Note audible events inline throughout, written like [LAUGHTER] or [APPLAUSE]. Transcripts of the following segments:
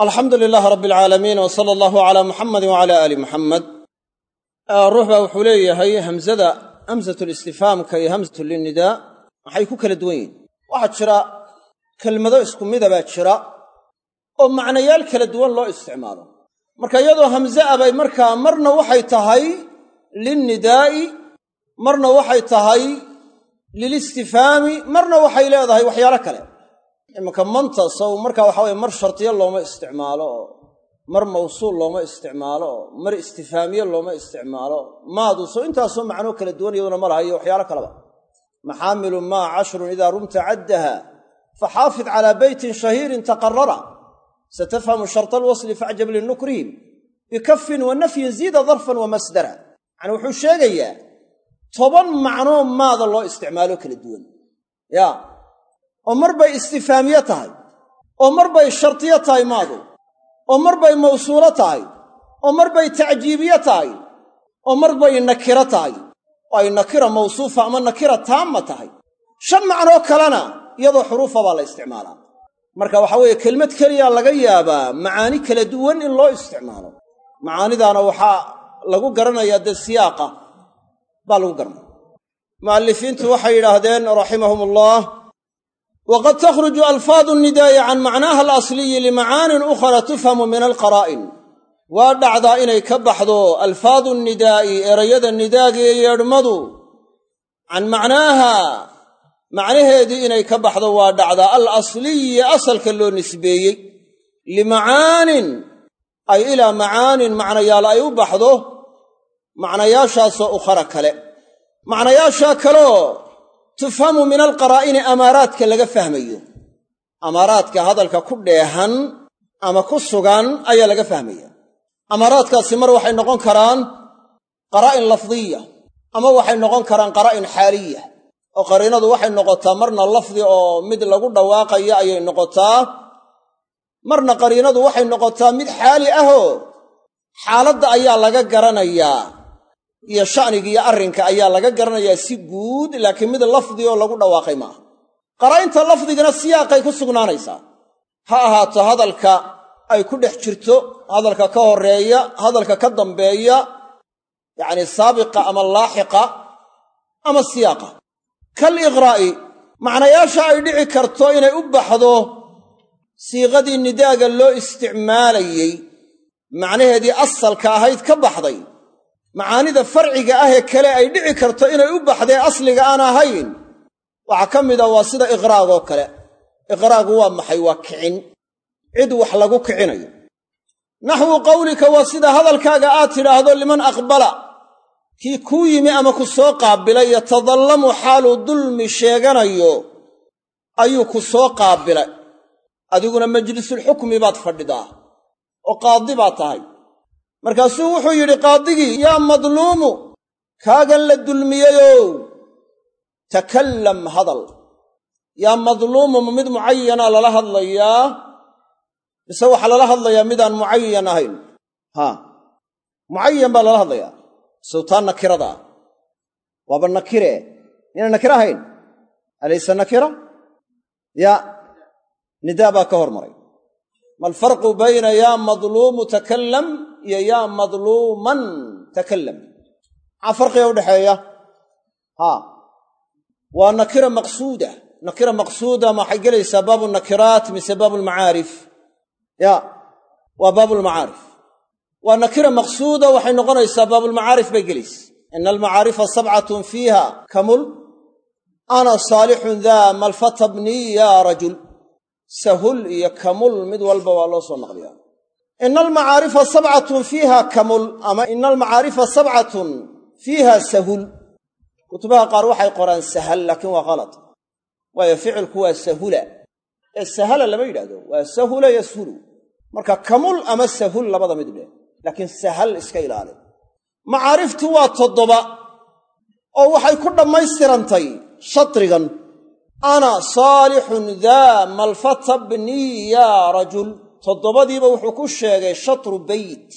alxamdu lilaah rabbi alcaalamiin w sala allahu calaa muxamadi wacala aali muxamed ruux baa wuxuu leeyahay hamzada hamsatulistifhaamka iyo hamsatu linnidaa maxay ku kala duwan yihiin waxaa jira kelmado isku mida baa jira oo macnayaal kala duwan loo isticmaalo. Marka iyadoo hamze a bay markaa marna waxay tahay linnidaa'i marna waxay tahay lilistifhaami marna waxay leedahay waxyaalo kale iminka manta sow markaa waxa weye mar shardiyo looma isticmaalo mar mawsuul looma isticmaalo mar istifhaamiye looma isticmaalo maadu sow intaasoo macnoo kala duwan iyaduna ma laha iyo waxyaalo kaleba. Maxaamilu maa cashrun idaa rumta caddaha faxaafid calaa beytin shahiirin taqarara. Satafhamu sharta alwasli facjab linukrihim bikafin wa nafyin ziida darfan wa masdara. Yacani wuxuu sheegayaa toban macnoo maada loo isticmaalo kala duwan. Ya oo mar bay istifhaamiye tahay oo mar bay shardiyo tahay maadu oo mar bay mawsuulo tahay oo mar bay tacjiibiye tahay oo mar bay nakiro tahay. Oo ay nakira mawsuufa ama nakira taamma tahay. Shan macnoo kalena iyadoo xuruufa baa la isticmaalaa. Marka waxaa weeye kelmad keliya laga yaabaa macaani kala duwan in loo isticmaalo. Macaanidaana waxaa lagu garanayaa dee siyaaqa baa lagu garanaya mu'allifiintu waxay yidhaahdeen raximahum ullah waqad takhruju alfaadu nidaa'i can macnaaha alasliyi limacaanin ukhra tufhamu min alqaraa'in waa dhacdaa inay ka baxdo alfaadu nidaa'i erayada nidaaga iyo yeedhmadu can macnaaha macnaheedii inay ka baxdo waa dhacdaa al asliyi asalka loo nisbeeyey limacaanin ay ilaa macaanin macnayaal ay u baxdo macnayaashaasoo ukhara kale macnayaashaa kaleoo tufhamu min alqaraa'ini amaaraadka laga fahmayo amaaraadka hadalka ku dheehan ama ku sugan ayaa laga fahmaya amaaraadkaasi mar waxay noqon karaan qaraa'in lafdiya ama waxay noqon karaan qaraa'in xaaliya oo qariinadu waxay noqotaa marna lafdi oo mid lagu dhawaaqayo ayay noqotaa marna qariinadu waxay noqotaa mid xaali ahoo xaaladda ayaa laga garanayaa iyo sha'nigiiyo arrinka ayaa laga garanayaa si guud laakiin mid lafdi oo lagu dhawaaqay maaha. Qaraa'inta lafdigana siyaaqay ku sugnaanaysaa. Ha ahaato hadalka ay ku dhex jirto hadalka ka horreeya hadalka ka dambeeya yacni saabiqa ama laaxiqa ama siyaaqa. Kal iqraa'i macnayaasha ay dhici karto inay u baxdo siiqadii nidaaga loo isticmaalayey macnaheedii asalka ahayd ka baxday macaanida farciga ah ee kale ay dhici karto inay u baxdee asliga aan ahayn. Waxaa ka mida waa sida iqraagoo kale. Iqraagu waa maxay? Waa kicin. Cid wax lagu kicinayo. Naxwu qawlika waa sida hadalkaaga aad tidhaahdo liman aqbala. Kii kuu yimi ama ku soo qaabilay yatadallamu xaaluu dulmi sheeganayo ayuu ku soo qaabilay. Adiguna majlisulxukmi baad fadhidaa oo qaadi baad tahay markaasuu wuxuu yidhi qaadigii yaa madluumu kaagan la dulmiyeyow takallam hadal. Yaa madluumu ma mid mucayana lala hadlayaa? Mise waxaa lala hadlayaa midaan mucayan ahayn? Haa mucayan baa lala hadlayaa. Sawtaa nakirada. Ah waaba nakire. Inaan nakiro ahayn? Alaysa nakira? Ya. Nidaa baa ka hormaray. Ma alfarqu bayna yaa madluumu takallam iyo yaa madluuman takallam. Maxaa farqiga udhaxeeya haa waa nakira maqsuuda. Nakira maqsuuda maxay gelaysaa baabu nakiraat mise baabu lmacaarif. Ya. Waa baabulmacaarif waa nakira maqsuuda waxay noqonaysaa baabulmacaarif bay gelaysa. Ina almacaarifa sabcatun fiiha kamul. Ana saalixun daa malfata bnii yaa rajul. Sahul iyo kamul mid walba waa loo soo naqliyaa ina almacaarifa sabcatun fiiha kamul ama ina almacaarifa sabcatun fiiha sahul kutubaha qaar waxay qoraan sahal laakiin waa kalad waayo ficilku waa sahula ee sahala lama yidhahdo waa sahula yashulu marka kamul ama sahul labada mid dheh laakiin sahal iska ilaali macaariftu waa toddoba oo waxay ku dhammaystirantay shadrigan ana saalixun daa malfata bnii yaa rajul toddobadiiba wuxuu ku sheegay shatru beyt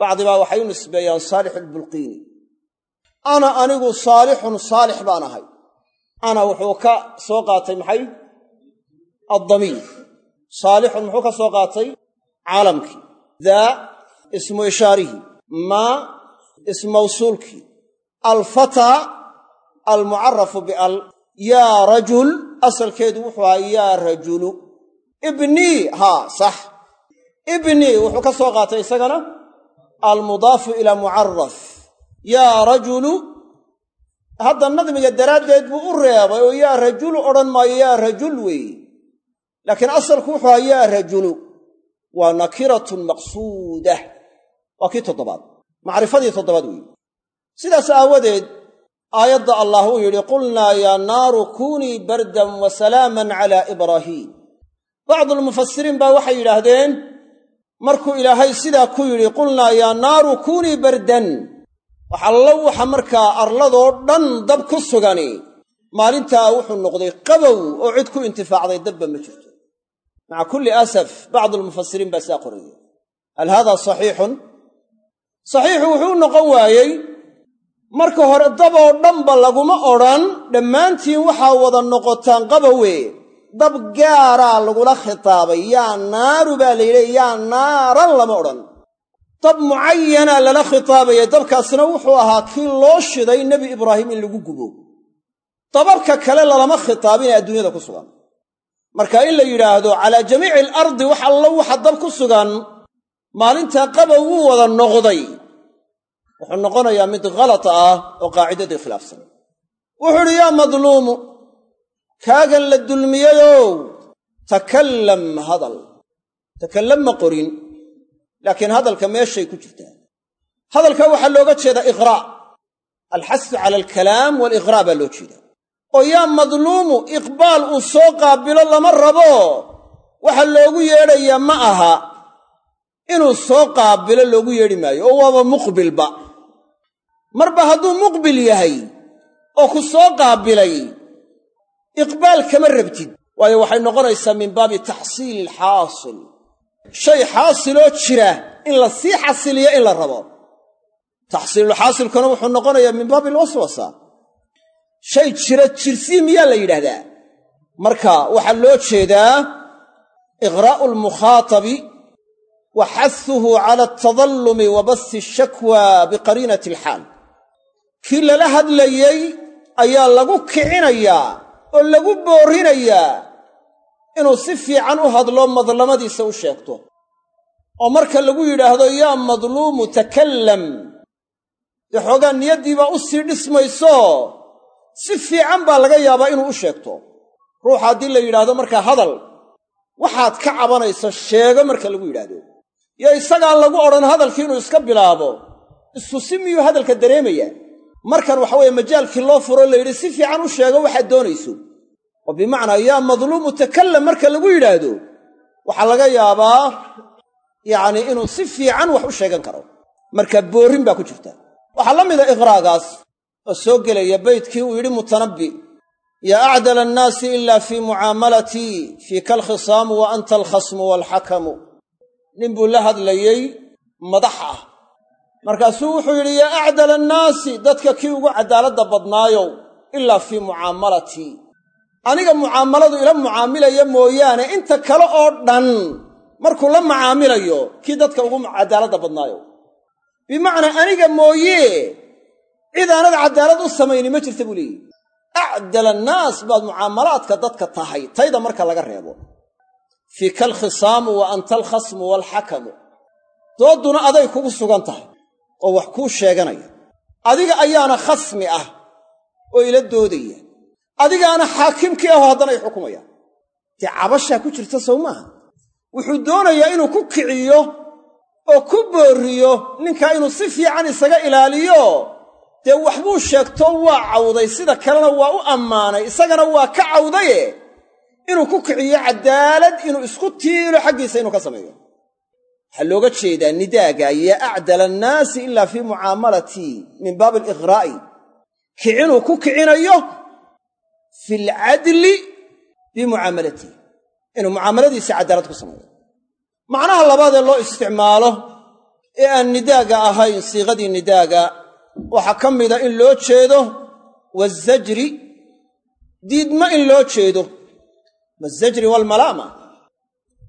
bacdibaa waxay u nisbeeyaan saalix albulqiini. Ana anigu saalixun saalix baan ahay. Ana wuxuu ka soo qaatay maxay? Addamiir. Saalixun muxuu ka soo qaatay? Caalamkii. Daa ismu ishaarihi. Maa ism mawsuulkii. Alfataa almucarafu bial yaa rajul. Asalkeedu wuxuu ahaa yaa rajulu ibnii haa sax. Ibnii wuxuu ka soo qaatay isagana? Almudaafu ilaa mucaraf yaa rajulu hadda nadmiga daraaddeed buu u reebay oo yaa rajulu odhan maayo yaa rajul weeye laakiin asalku wuxuu ahaa yaa rajulu. Waa nakiratun maqsuudah waa kii toddobaad. Macrifadii toddobaad weeye sidaas aawadeed aayadda allah uu yidhi qulnaa yaa naaru kunii bardan wa salaaman calaa ibraahiim bacdulmufasiriin baa waxay yidhaahdeen markuu ilaahay sidaa ku yidhi qulnaa yaa naaru kunii bardan. Waxallo waxa markaa arladoo dhan dab ku sugani. Maalintaa wuxuu noqday qabow oo cid ku intifaacday dabba ma jirto. Maca kulli asaf bacdulmufasiriin baa sidaa qoraya hal haadaa saxiixun? Saxiixu wuxuu u noqon waayey marka hore daboo dhanba laguma odhan dhammaantiin waxaa wada noqotaan qabowe dab gaaraa lagula khitaabay yaa naaru baa la yidhi yaa naaran lama odhan. Dab mucayana lala khitaabaya dabkaasna wuxuu ahaa kii loo shiday nebi ibraahim in lagu gubo. Dababka kale lalama khitaabin ee adduunyada ku sugan. Marka in la yidhaahdo calaa jamiici alardi wax allo waxa dab ku sugan maalintaa qabow wuu wada noqday. Wuxuu noqonayaa mid khalata ah oo qaacidadii khilaafsan. Wuxuu idhi yaa madluumu kaagan la dulmiyeyow takallam hadal. Takallam ma qorin laakiin hadalka meeshay ku jirtaa. Hadalka waxaa looga jeedaa iqraa' alxasu cala alkalaam waaliqraa' baa loo jeedaa. Oo yaa madluumu iqbaal uu soo qaabilo lama rabo. Waxa loogu yeedhayaa ma aha. Inuu soo qaabilo loogu yeedhi maayo oo waaba muqbilba marba hadduu muqbil yahay oo ku soo qaabilay iqbaal kama rabtid. Waayo waxay noqonaysaa min baabi taxsiili alxaasil. Shay xaasiloo jira in la sii xasiliyo in la rabo. Taxsiilulxaasilkuna wuxuu noqonayaa min baabi alwaswasa. Shay jira jirsii miyaa la yidhaahdaa. Marka waxaa loo jeedaa iqraa'u almukhaatabi wa xahuhu cala altadallumi wa basi ashakwa biqariinati alxaal. Kii lala hadlayey ayaa lagu kicinayaa oo lagu boorrinayaa inuu si fiican u hadlo madlamadiisa u sheegto. Oo marka lagu yidhaahdo yaa madluumu takallam. Dee xoogaa niyaddiibaa u sii dhismayso si fiican baa laga yaabaa inuu u sheegto. Ruuxa haddii la yidhaahdo markaa hadal waxaad ka cabanayso sheego marka lagu yidhaahdo. Yo isagaan lagu odhan hadalkii inuu iska bilaabo isku si miyuu hadalka dareemayaa markan waxa weeye majaalkii loo furo la yidhi si fiican u sheego waxaad doonayso. Oo bimacnaa yaa madluumu takallam marka lagu yidhaahdo waxaa laga yaabaa yacnii inuu si fiican wax u sheegan karo. Marka boorrin baa ku jirta. Waxaa la mida iqraagaas oo soo gelaya beydkii uu yidhi mutanabbi yaa acdala annaasi ilaa fii mucaamalatii fiika alkhisaamu wa anta alkhasmu waalxakamu nin buu la hadlayey madax ah markaasuu wuxuu yidhi yaa acdala annaasi dadka kii ugu caddaaladda badnaayow ilaa fii mucaamalatii. Aniga mucaamaladu ila mucaamilaya mooyaane inta kale oo dhan markuu la macaamilayo kii dadka ugu caddaaladda badnaayow bimacnaa aniga mooye cid aanad caddaalad u samayni ma jirta buu leeyihi acdala annaas baad mucaamalaadka dadka tahay tayda marka laga reebo. Fiika alkhisaamu wa anta alkhasmu waalxakamu doodduna aday kugu sugan tahay oo wax kuu sheeganaya. Adiga ayaana khasmi ah oo ila doodaya. Adigaana xaakimkii ahoo haddana ay xukumayaan. Dee cabashaa ku jirta sow maaha? Wuxuu doonayaa inuu ku kiciyo oo ku boorriyo ninkaa inuu si fiican isaga ilaaliyo? Dee waxbuu sheegto waa cawday sida kalena waa u ammaanay isagana waa ka cawdaye? Inuu ku kiciyo caddaalad inuu isku tiilo xaggiisa inuu ka sameeyo waxaa looga jeedaa nidaaga yaa acdala annaasi ilaa fii mucaamalatii min baabi aliqraa'i kicinuu ku kicinayo? Fi alcadli bimucaamalatii inuu mucaamaladiisa caddaalad ku sameeyo. Macnaha labaad ee loo isticmaalo ee aan nidaaga ahayn siiqadii nidaaga waxaa ka mida in loo jeedo wazajri diidma in loo jeedo. Wazajri waalmalaama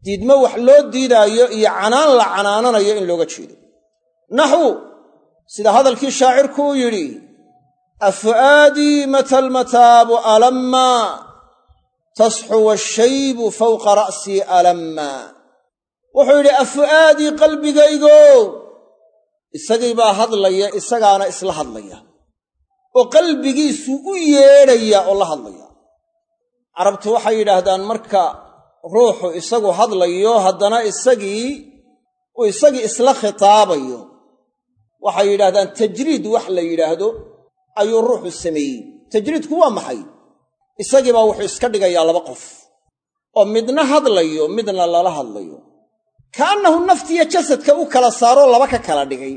diidmo wax loo diidaayo iyo canaan la canaananayo in looga jeedo. Naxwu sida hadalkii shaacirku uu yidhi afu'aadii mata almataabu alammaa tasxu washaybu fawqa ra'sii alammaa wuxuu yidhi afu'aadii qalbigaygow isagii baa hadlaya isagaana isla hadlaya. Oo qalbigiisu u yeedhaya oo la hadlaya. Carabtu waxay yidhaahdaan marka ruuxu isagu hadlayo haddana isagii uu isagii isla khitaabayo. Waxay yidhahdaan tajriid wax la yidhaahdo ayuu ruuxu sameeyey. Tajriidku waa maxay? Isagii baa wuxuu iska dhigayaa laba qof oo midna hadlayo midna lala hadlayo. Ka'annahu naftiyo jasadka u kala saaroo laba ka kala dhigay.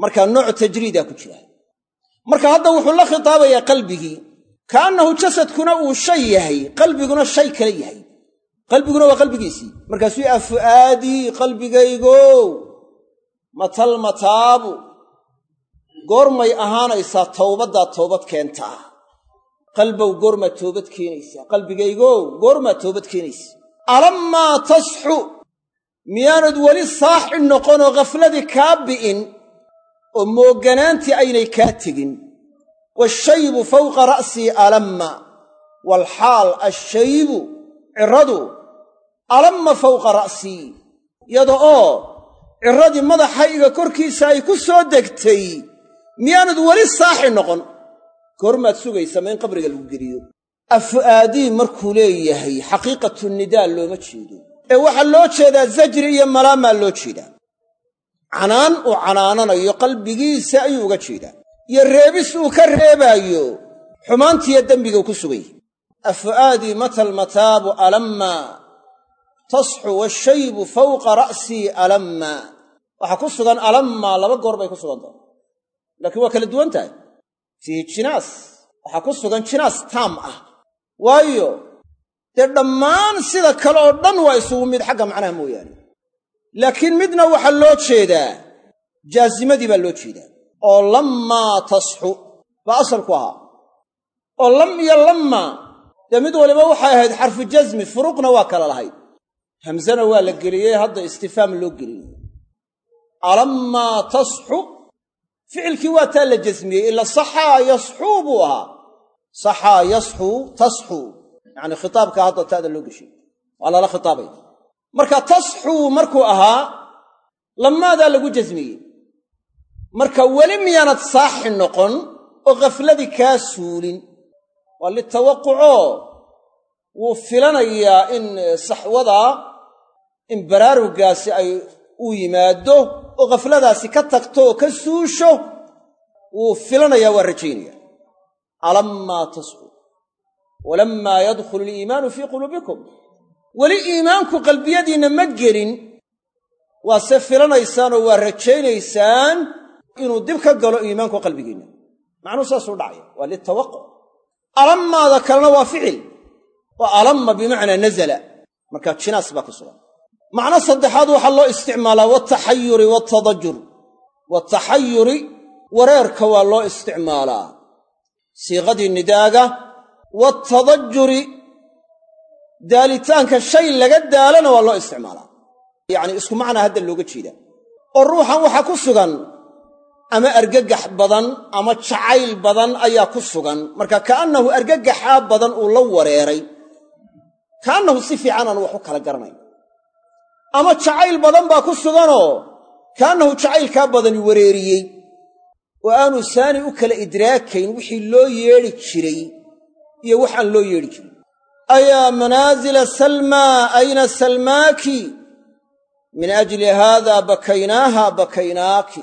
Markaa nooc tajriidaa ku jira. Marka hadda wuxuu la khitaabayaa qalbigii. Ka'annahu jasadkuna uu shay yahay qalbiguna shay kale yahay qalbiguna waa qalbigiisii markaasuu yaa fu'aadii qalbigaygow matal mataabu goormay ahaanaysaa towbaddaa toobad keentaa qalbow goormaad toobad keenaysaa. Qalbigaygow goormaad toobad keenaysaa. Alammaa tasxu miyaanad weli saaxi noqonoo khafladii kaa bi'in oo moogganaantii aynay kaa tegin. Washaybu fawqa ra'sii alamma waalxaal ashaybu cirradu alamma fawqa ra'sii yada oo cirradii madaxayga korkiisa ay ku soo degtay miyaanad weli saaxi noqon. Goormaad sugaysaa ma in qabriga lagu geliyo. Afu'aadii markuu leeyahay xaqiiqatu nidaa looma jeedo. Ee waxaa loo jeedaa zajri iyo malaamaa loo jeedaa. Canaan uu canaananayo qalbigiisa ayuu uga jeedaa. Iyo reebis uu ka reebaayo xumaantiiyo dembiga ku sugay. Afu'aadii mata almataabu alammaa tasxu washaybu fawqa ra'sii alammaa waxaa ku sugan alammaa laba goor bay ku sugan tahay. Laakiin waa kala duwan tahay. Fiihi jinaas waxaa ku sugan jinaas taam ah. Waayo dee dhammaan sida kale oo dhan waa isugu mid xagga macnaha mooyaane. Laakiin midna waxaa loo jeedaa jaasimadii baa loo jeedaa. Oo lammaa tasxu baa asalku ahaa. Oo lam iyo lammaa dee mid waliba waxay ahayd xarfu jasmi furuuqna waa kala lahayd hamsana waa la geliyey hadda istifaam loo geliyey. Alammaa tasxu ficilkii waa taa la jasmiyey ila saxaa yasxuu buu ahaa. Saxaa yasxuu tasxuu yacni khitaabka hadda taada loo geshay waa lala khitaabay marka tasxuu markuu ahaa lammaadaa lagu jasmiyey. Marka weli miyaanad saaxi noqon oo khafladii kaa suulin. Waa litawaqucoo wuu filanayaa in saxwadaa in baraarugaasi ay uu yimaado oo khafladaasi ka tagto oo ka suusho wuu filanayaa waa rajaynaya alammaa tasxu walammaa yadkhulu aliimaanu fii quluubikum. Weli iimaanku qalbiyadiinna ma gelin waase filanaysaan oo waa rajaynaysaan inuu dib ka galo iimaanku qalbigiinna. Macnuhu saasuu dhacaya waa litawaquc alammaada kalena waa ficil oo alamma bimacnaa nazala markaa jinaas baa ku sugan macno saddexaad waxaa loo isticmaalaa wataxayuri watadajur wataxayuri wareerka waa loo isticmaalaa. Siiqadii nidaaga watadajuri daalitaanka shay laga daalana waa loo isticmaalaa. Yacni isku macnaa hadda looga jeedaa oo ruuxan waxaa ku sugan ama argagax badan ama jacayl badan ayaa ku sugan. Marka ka'annahu argagaxaa badan uu la wareeray ka'annahu si fiican aan wax u kala garanayn ama jacayl badan baa ku suganoo ka'annahu jacaylkaa badani wareeriyey. Oo aanu saani u kala idraakayn wixii loo yeedhi jiray iyo waxaan loo yeedhi jirin ayaa manaasila salmaa ayna salmaaki? Min ajli haada bakaynaaha bakaynaaki.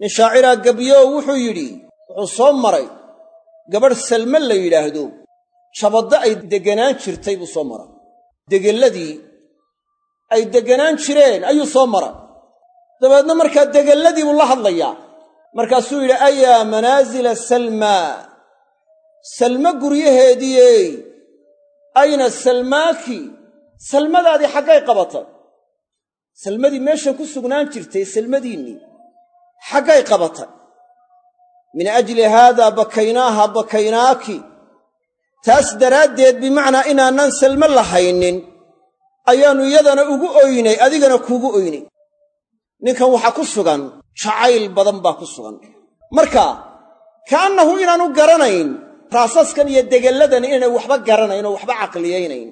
Nin shaaciraa gebyo wuxuu yidhi wuxuu soo maray gabadh salme la yidhaahdo jabaddo ay degganaan jirtay buu soo maray. Degelladii ay degganaan jireen ayuu soo maray. Dabeedna markaa degelladii buu la hadlayaa. Markaasuu yidhi ayaa manaasila salmaa salme guryaheediiyey ayna salmaaki? Salmadaadii xaggay qabatay. Salmadii meeshan ku sugnaan jirtay salmadiinnii xaggay qabatay. Min ajli haadaa bakaynaaha bakaynaaki. Taas daraaddeed bimacnaa inaanan salme lahaynin ayaannu iyadana ugu oynay adigana kuugu oynay. Ninkan waxaa ku sugan jacayl badan baa ku sugan. Marka ka'annahu inaanu garanayn raasaskan iyo degelladan inaynay waxba garanayn oo waxba caqliyaynayn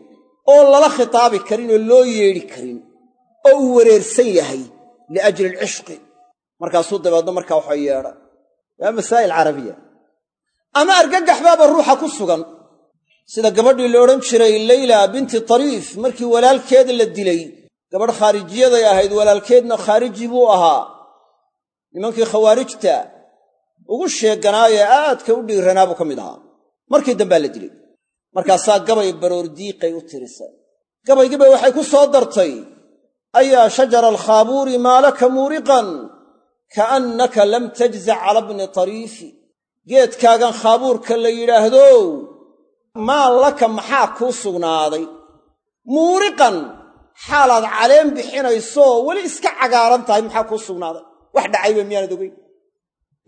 oo lala khitaabi karin oo loo yeedhi karin oo uu wareersan yahay liajli alcishqi. Markaasuu dabeedno markaa waxa yeedha waa masaa'il carabiya ama argagax baaba ruuxa ku sugan sida gabadhii la odhan jiray leyla binti tariif markii walaalkeed la dilay. Gabadh khaarijiyaday ahayd walaalkeedna khaariji buu ahaa. Nimankii khawaarijta ugu sheeganaayee aadka u dhiiranaa buu ka mid ahaa. Markii dambaa la dilay. Markaasaa gabay baroordiiqay u tirisay. Gabaygiiba waxay ku soo dartay ayaa shajara alkhaabuuri maa laka muuriqan? Kaannaka lam tajzac cala bni tariifi. Geedkaagan khaabuurka la yidhaahdo maa laka maxaa kuu sugnaaday? Muuriqan xaalaad caleen bixinayso weli iska cagaaran tahay maxaa kuu sugnaaday? Wax dhacayba miyaanad ogeyn.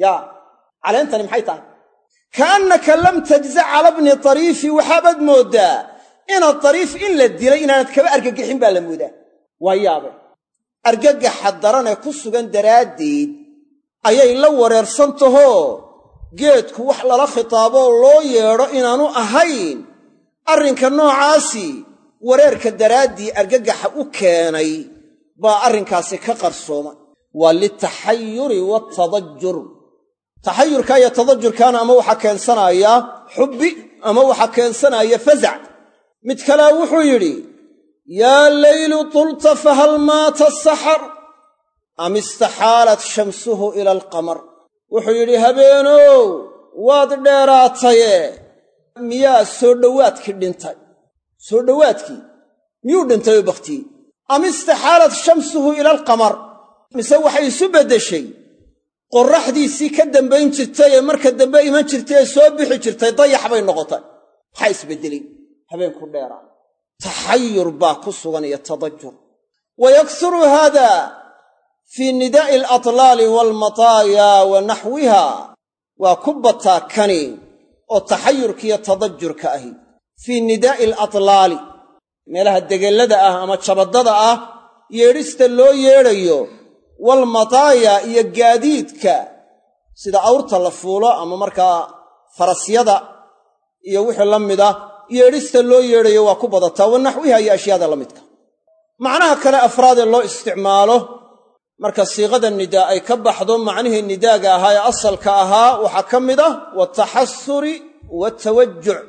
Yaa caleentani maxay tahay? Kaannaka lam tajzac cala bni tariifi waxaabaad mooddaa inaad tariif in la dilay inaanad kaba argagixin baa la moodaa. Waa yaabe argagaxa daranee ku sugan daraaddeed ayay la wareersan tahoo geedku wax lala khitaaboo loo yeedho inaanu ahayn. Arrinka noocaasi wareerka daraaddii argagaxa u keenay baa arrinkaasi ka qarsoomay waa liltaxayuri waaltadajur taxayurka iyo tadajurkaana ama waxaa keensanaya xubbi ama waxaa keensanaya fazac mid kalea wuxuu yidhi yaa leylu tulta fahal maata saxar am istaxaalat shamsuhu ila alqamar wuxuu yidhi habeenow waad dheeraataye miyaa soo dhowaadkii dhintay? Soo dhowaadkii? Miyuu dhintay oo bakhtiyey am istaxaalat shamsuhu ila alqamar. Mise waxay isu beddeshay? Qorraxdiisii ka dambayn jirtay ee marka dambe iman jirtay ee soo bixi jirtay dayax bay noqotay. Maxaa isbeddelay habeenku dheeraa taxayur baa ku sugan iyo tadajur. Wa yaksuru haada fii nidaa'i alatlaali waalmataaya wa naxwiha waa ku bataa kani oo taxayurkiiyo tadajurka ahi. Fii nidaa'i alatlaali meelaha degellada ah ama jabaddada ah yeedhista loo yeedhayo walmataaya iyo gaadiidka sida awrta la fuulo ama markaa farasyada iyo wixii la mida yeedhista loo yeedhayo waa ku badataa wa naxwiha iyo ashyaada la midka. Macnaha kale afraadee loo isticmaalo marka siiqada nidaa ay ka baxdo macnihii nidaaga ahaa ee asalka ahaa waxaa ka mid ah wataxasuri watawajuc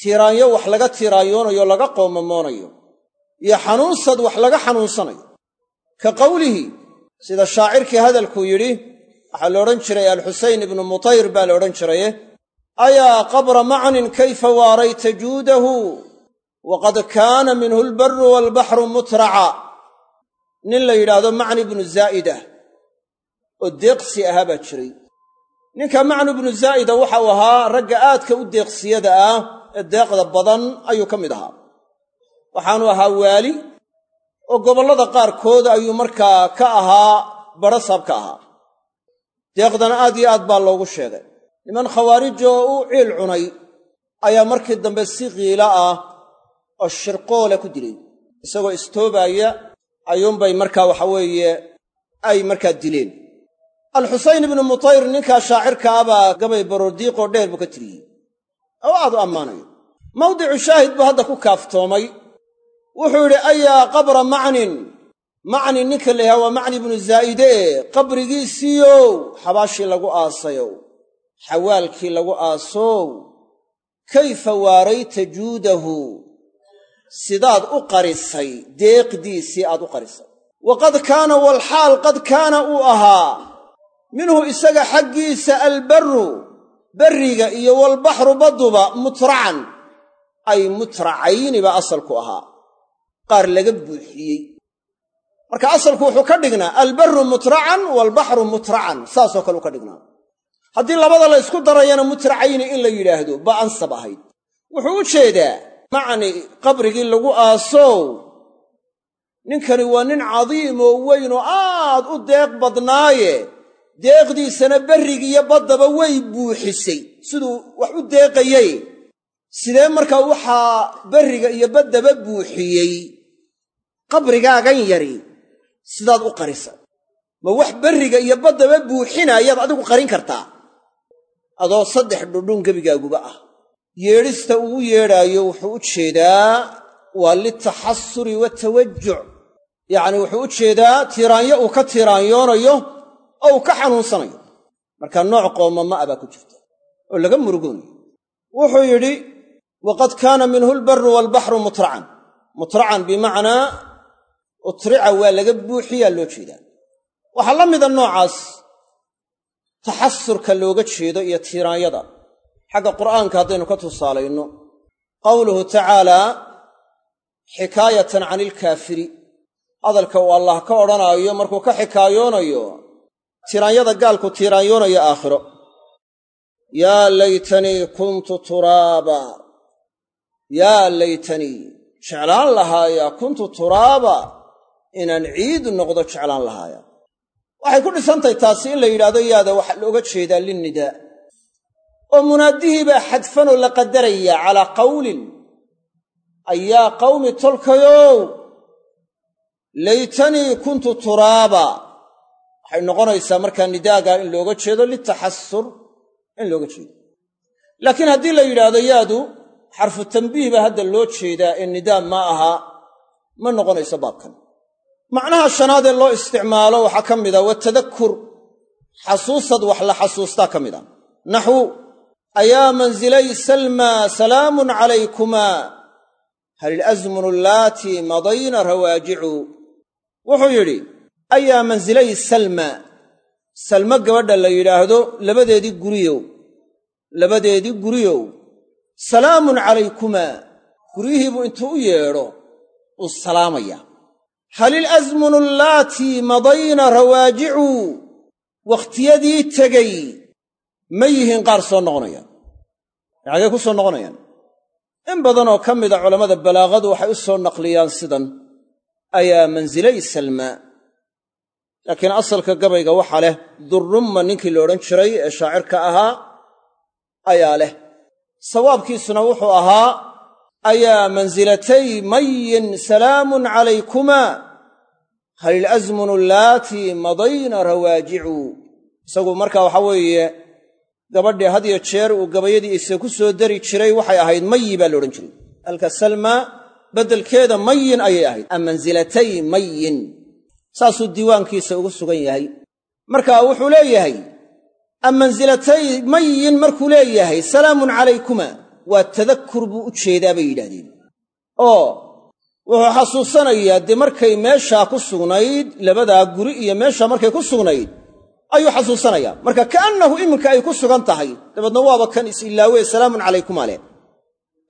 tiiraanyo wax laga tiiraanyoonayo laga qoomamoonayo. Iyo xanuunsad wax laga xanuunsanayo. Ka qowlihi sida shaacirkii hadalkuu yidhi waxaa la odhan jiray alxusayn ibnu mutayr baa la odhan jiraye ayaa qabra macnin kayfa waarayta juudahu? Waqad kaana minhu albarru waalbaxru mutraca nin la yidhaahdo macni ibnu zaa'idah oo deeqsi ahaa baa jiray. Ninka macni ibnu zaa'ida waxau ahaa ragga aadka u deeqsiyada ah ee deeqda badan ayuu ka mid ahaa. Waxaanu ahaa waali oo gobollada qaarkood ayuu markaa ka ahaa badhasab ka ahaa. Deeqdana aad iyo aad baa loogu sheegay. Niman khawaarij oo u ciil cunay ayaa markii dambe si qiila ah oo shirqoole ku dilay isagoo istoobaaya ayuunbay markaa waxa weeye ay markaa dileen. Alxusayn ibnu mutayr ninkaa shaacirka ah baa gabay baroordiiqoo dheer buu ka tiriyey. Oo aad u ammaanayo. Mawdicu shaahid buu hadda ku kaaftoomay. Wuxuu yidhi ayaa qabra macnin macni ninka la yhaha waa macni ibnu zaa'ide e qabrigiisiiyow xabaashii lagu aasayow xawaalkii lagu aasow kayfa waarayta juudahu sidaad u qarisay deeqdiisii aad u qarisay. Waqad kaana walxaal qad kaana uu ahaa minhu isaga xaggiisa albarru berriga iyo walbaxru badduba mutracan ay mutracayni baa asalku ahaa. Qaar laga buuxiyey. Marka asalku wuxuu ka dhignaa albarru mutracan waalbaxru mutracan saasoo kale u ka dhignaa. Haddii labada la ysku darayana mutracayni in la yidhaahdo baa ansab ahayd. Wuxuu u jeedaa macni qabrigii lagu aasow. Ninkani waa nin cadiim oo weyn oo aad u deeq badnaaye. Deeqdiisana berrigiiyo baddaba way buuxisay. Siduu wax u deeqayey. Sidee markaa waxaa berriga iyo baddaba buuxiyey? Qabrigaagan yari. Sidaad u qarisa. Ma wax berriga iyo baddaba buuxinaayaad adigu qarin kartaa? Adoo saddex dhundhun gebigaaguba ah yeedhista uu yeedhaayo wuxuu u jeedaa waa litaxasuri watawajuc yacni wuxuu u jeedaa tiiraanyo uu ka tiiraanyoonayo oo uu ka xanuunsanayo. Markaa nooc qoomama baa ku jirta oo laga murugoonayo. Wuxuu yidhi waqad kaana minhu albarru waalbaxru mutracan mutracan bimacnaa utrica waa laga buuxiyaa loo jeedaa. Waxaa la mida noocaas taxasurka looga jeedo iyo tiiraanyada xagga qur'aanka haddaynu ka tusaalayno qawluhu tacaalaa xikaayatan cani ilkaafiri hadalka uu allah ka odhanaayo markuu ka xikaayoonayo tiiraanyada gaalku tiiraanyoonayo aakhiro. Yaa laytanii kuntu turaaba. Yaa laytanii jeclaan lahaaya kuntu turaaba inaan ciid noqdo jeclaan lahaaya. Waxay ku dhisantahay taasi in la yidhahdo yaada waxaa looga jeedaa linnidaa oo munaadihii baa xadfanoo la qadarayaa calaa qawlin ayaa qawmi tolkayow laytanii kuntu turaaba. Waxay noqonaysaa markaa nidaagaa in looga jeedo litaxasur in looga jeedo. Laakiin haddii la yidhaahdo yaadu xarfu tambiih baa hadda loo jeedaa ee nidaa ma aha ma noqonayso baabkan. Macnaha shanaad ee loo isticmaalo waxaa ka mida watadakur xasuusad wax la xasuustaa ka mid a naxwu ayaa mansilay salmaa salaamun calaykumaa hal ilasmunu allaatii madayna rawaajicu wuxuu yidhi ayaa mansilay salma salmo gabadha la yidhaahdo labadeedii guriyow labadeedii guriyow salaamun calaykumaa guryihiibuu intuu u yeedho uu salaamaya hal ilasmunu allaatii madayna rawaajicu wakhtiyadii tegey ma yihiin qaar soo noqonaya xagee ku soo noqonayaan. In badanoo ka mida culammada balaaqadu waxay u soo naqliyaan sidan ayaa mansilay salmaa laakiin asalka gabayga waxaa leh durrumma ninkii la odhan jiray ee shaacirka ahaa ayaa leh. Sawaabkiisuna wuxuu ahaa ayaa mansilatay mayin salaamun calaykumaa hal ilasmunu allaatii madayna rawaajicu. Isagu markaa waxaa weeye gabadhii had yo jeer uu gabayadiisa ku soo dari jiray waxay ahayd mayi baa la odhan jiray. Halka salma beddelkeeda mayin ayay ahayd. A mayin. Saasuu diiwaankiisa ugu sugan yahay. Marka wuxuu leeyahay a mansilatay mayin markuu leeyahay salaamun calaykuma waa tadakur buu u jeedaa bay yidhaahdeen. Oo wuxuu xasuusanayaa dee markay meeshaa ku sugnayd labadaa guri iyo meeshaa markay ku sugnayd ayuu xasuusanayaa. Marka ka'annahu iminka ay ku sugan tahay dabeedna waaba kan is-ilaawe salaamun calaykuma leh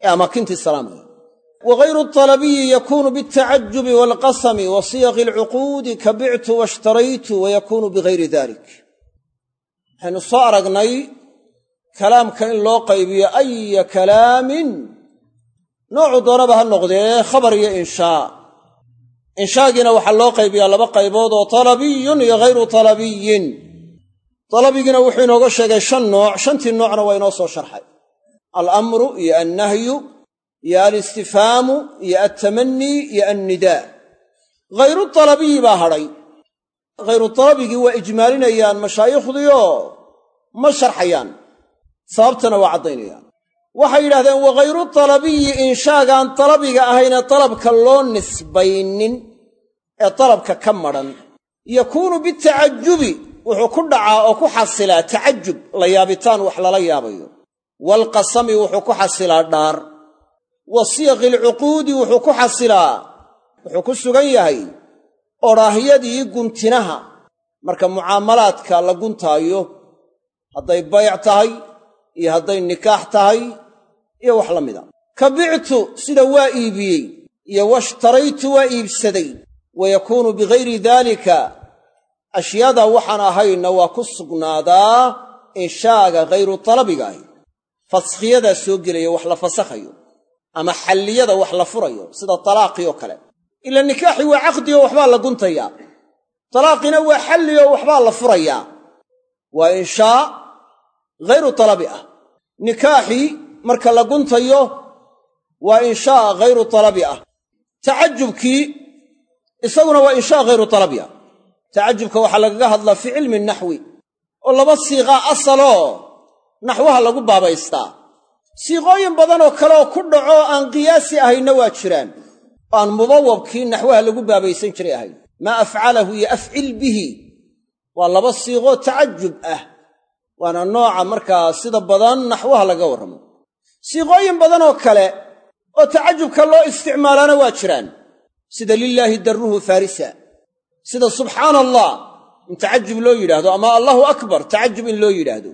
ee amaakintii salaamaya wagayru talabiyi yakuunu bialtacajubi waalqasami wa siyaqi alcuquudi ka bictu waashtaraytu wa bigayri dalik waxaynu soo aragnay kalaamka in loo qaybiyo aya kalaamin? Noocu doonaba ha noqdee khabar iyo inshaa. Inshaagiina waxaa loo qaybiyaa laba qaybood oo talabiyun iyo ghayru talabiyin talabigiina wuxuu inooga sheegay shan nooc shantii noocna waa inoo soo sharxay. Alamru iyo annahyu iyo alistifhaamu iyo altamanii iyo annidaa. Ghayru talabiyi baa hadhay. Ghayru talabigii waa ijmaalinayaan mashaayikhdiioo ma sharxayaan. Sababtana waa caddaynayaan. Waxay yidhahdeen waghayru talabiyi inshaagaan talabiga ahaynee talabka loo nisbaynin ee talabka ka madhan yakuunu bitacajubi wuxuu ku dhacaa oo ku xasilaa tacajub la yaabitaan wax lala yaabayo. Waalqasami wuxuu ku xasilaa dhaar. Wa siyaqi wuxuu ku xasilaa wuxuu ku sugan yahay odhaahyadii guntinaha. Marka mucaamalaadka la guntaayo hadday bayc tahay iyo hadday nikaax tahay iyo wax la mida. Ka bictu sida waa iibiyey iyo washtaraytu waa iibsaday wa yakuunu bigayri daalika ashyaada waxaan ahayna waa ku sugnaadaa inshaaga ghayru talabiga ahi faskhiyadaa soo gelaya wax la fasakhayo ama xalliyada wax la furayo sida talaaqii oo kale. Ila nikaaxi waa caqdi oo waxbaa la guntayaa. Talaaqina waa xalli oo waxbaa la furayaa. Waa inshaa ghayru talabi ah. Nikaaxii marka la guntayo waa inshaa ghayru talabi ah. Tacajubkii isaguna waa inshaa hayru talabya tacajubka waxaa lagaga hadlaa fii cilmi naxwi oo laba siiqaa asaloo naxwaha lagu baabaystaa. Siiqooyin badanoo kale oo ku dhaco aan qiyaasi ahayna waa jiraan. Oo aan mudawabkii naxwaha lagu baabaysan jiray ahayn maa afcalahu iyo afcil bihi. Waa laba siiqoo tacajub ah. Waana nooca markaa sida badan naxwaha laga warramo. Siiqooyin badanoo kale oo tacajubka loo isticmaalaana waa jiraan. Sida lilaahi darruhu farisa sida subxaana allah in tacajub loo yidhaahdo ama allahu akbar tacajub in loo yidhaahdo.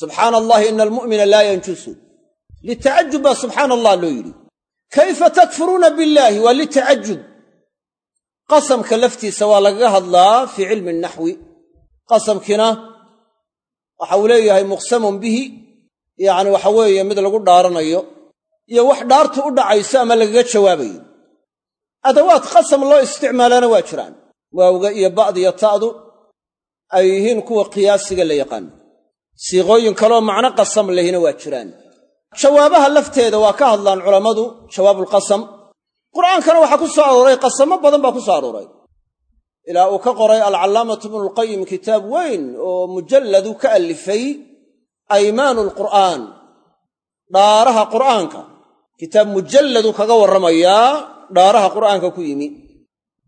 Subxaana allahi ina almu'mina laa yanjusu. Litacajub baa subxaana allah loo yidhi. Kayfa takfuruuna billaahi? Waa litacajub qasamka laftiisa waa lagaga hadlaa fii cilmi naxwi. Qasamkiina waxa uu leeyahay muqsamun bihi yacni waxa weeye mid lagu dhaaranayo iyo wax dhaartu u dhacayso ama lagaga jawaabayo. Adawaad qasam loo isticmaalaana waa jiraan waawga iyo ba'diyo ta'du ay yihiin kuwa qiyaasiga la yaqaano siiqooyin kaleoo macno qasam lehina waa jiraan. Jawaabaha lafteeda waa ka hadlaan culammadu jawaabulqasam qur'aankana waxaa ku soo arooray qasamo badan baa ku soo arooray. Ilaa uu ka qoray alcallaamatu ibnulqayim kitaab weyn oo mujalladu ka allifay aymaanu alqur'aan dhaaraha qur'aanka. Kitaab mujalladu kaga warramayaa dhaaraha qur'aanka ku yimi.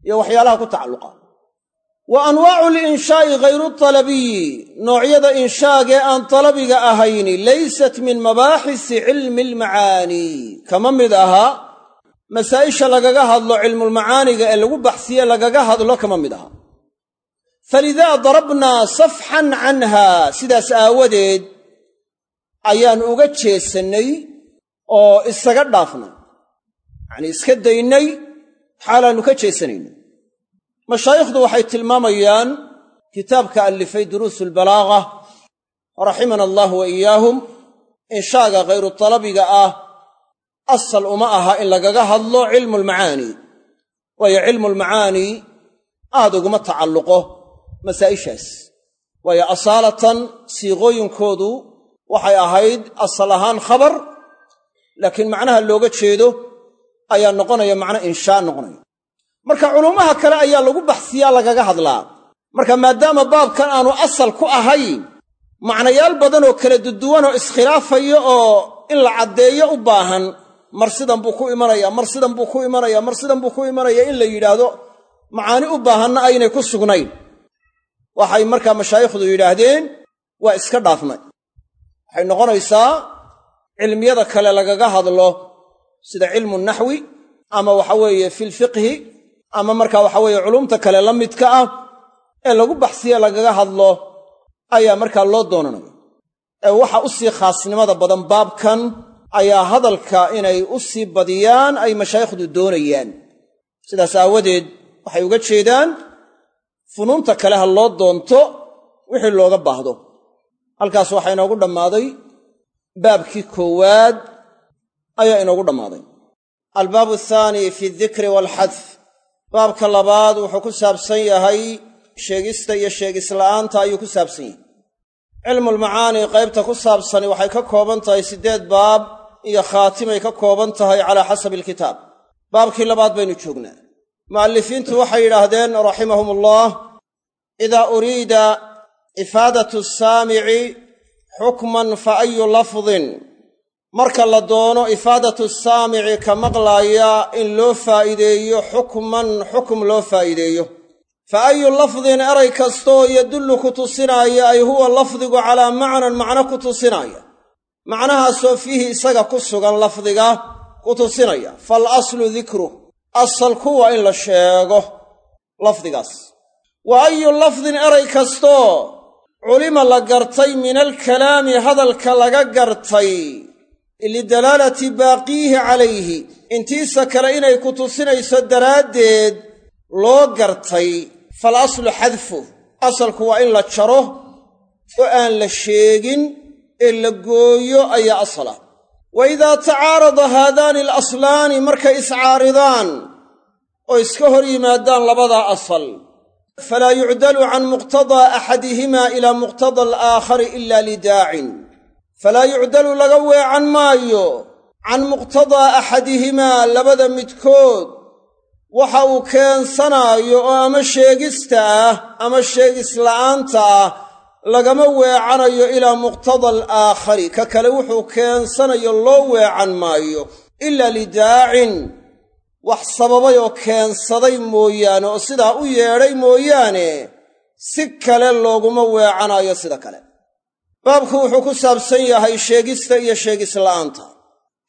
Iyo waxyaalaha ku tacalluqa wa anwaacu liinshaa'i ghayru talabiyi noocyada inshaagee aan talabiga ahayni laysat min mabaaxisi cilmi almacaani kama mid aha masaa'isha lagaga hadlo cilmulmacaaniga ee lagu baxsiye lagaga hadlo kama mid aha. Falidaa darabnaa safxan canha sidaas aawadeed ayaan uga jeesannay oo isaga dhaafnay. Yacnii iska daynay xaalaannu ka jeesanaynay mashaayikhdu waxay tilmaamayaan kitaabka allifay duruusu albalaaga raximana allah wa iyaahum inshaaga khayru talabiga ah asal uma aha in lagaga hadlo cilmulmacaani waayo cilmulmacaani aad uguma tacalluqo masaa'ishaas. Waayo asaalatan siiqooyinkoodu waxay ahayd asal ahaan khabar laakiin macnaha looga jeedo ayaa noqonaya macno inshaa noqonaya marka culumaha kale ayaa lagu baxsiyaa lagaga hadlaa. Marka maadaama baabkan aanu asal ku ahayn macnayaal badan oo kala duduwan oo iskhilaafaya oo in la caddeeyo u baahan mar sidan buu ku imanaya mar sidan buu ku imanaya mar sidan buu ku imanaya in la yidhaahdo macaani u baahanna aynay ku sugnayn. Waxay markaa mashaayikhdu yidhaahdeen waa iska dhaafnay. Waxay noqonaysaa cilmiyada kale lagaga hadlo sida cilmu naxwi ama waxa weeye filfiqhi ama markaa waxa weeye culumta kale la midka ah ee lagu baxsiye lagaga hadlo ayaa markaa loo doonanaya ee waxa u sii khaasnimada badan baabkan ayaa hadalka inay u sii badiyaan ay mashaayikhdu doonayaan. Sidaas aawadeed waxay uga jeedaan funuunta kale ha loo doonto wixii looga baahdo. Halkaas waxaa inoogu dhammaaday baabkii koowaad ayaa inoogu dhammaaday. Albaabu athaani fi aldikri waalxadf baabka labaad wuxuu ku saabsan yahay sheegista iyo sheegisla'aanta ayuu ku saabsan yahay. Cilmulmacaani qaybta ku saabsani waxay ka kooban tahay siddeed baab iyo khaatimay ka kooban tahay calaa xasabi alkitaab baabkii labaad baynu joognaa. Mu'allifiintu waxay yidhaahdeen raximahum ullah idaa uriida ifaadatu saamici xukman fa ayu lafdin marka la doono ifaadatu saamici ka maqlaaya in loo faa'iideeyo xukman xukum loo faa'iideeyo. Fa ayu lafdin eray kastooo yadullu ku tusinaya ay huwa lafdigu calaa macnan macno ku tusinaya macnahaasoo fiihi isaga ku sugan lafdiga ku tusinaya. Fal aslu dikruh asalku waa in la sheego lafdigaas. Wa ayu lafdin eray kastoo culima la gartay min alkalaami hadalka laga gartay lidalaalati baaqiihi calayhi intiisa kale inay ku tusinayso daraaddeed loo gartay fal aslu xadfu asalku waa in la jaro oo aan la sheegin ee la gooyo ayaa asala. Wa idaa tacaarada haadaani alaslaani markay iscaaridaan oo iska hor yimaadaan labadaa asal falaa yucdalu can muqtadaa axadihimaa ilaa muqtada alaakhari ila lidaacin falaa yucdalu laga weecan maayo can muqtadaa axadihimaa labada midkood. Waxa uu keensanaayo oo ama sheegista ah ama sheegisla'aanta ah lagama weecanayo ilaa muqtada alaakhari. Ka kale wuxuu keensanayo loo weecan maayo ilaa lidaacin wax sababay oo keensaday mooyaane oo sidaa u yeedhay mooyaane si kale looguma weecanayo sida kale baabku wuxuu ku saabsan yahay sheegista iyo sheegisla'aanta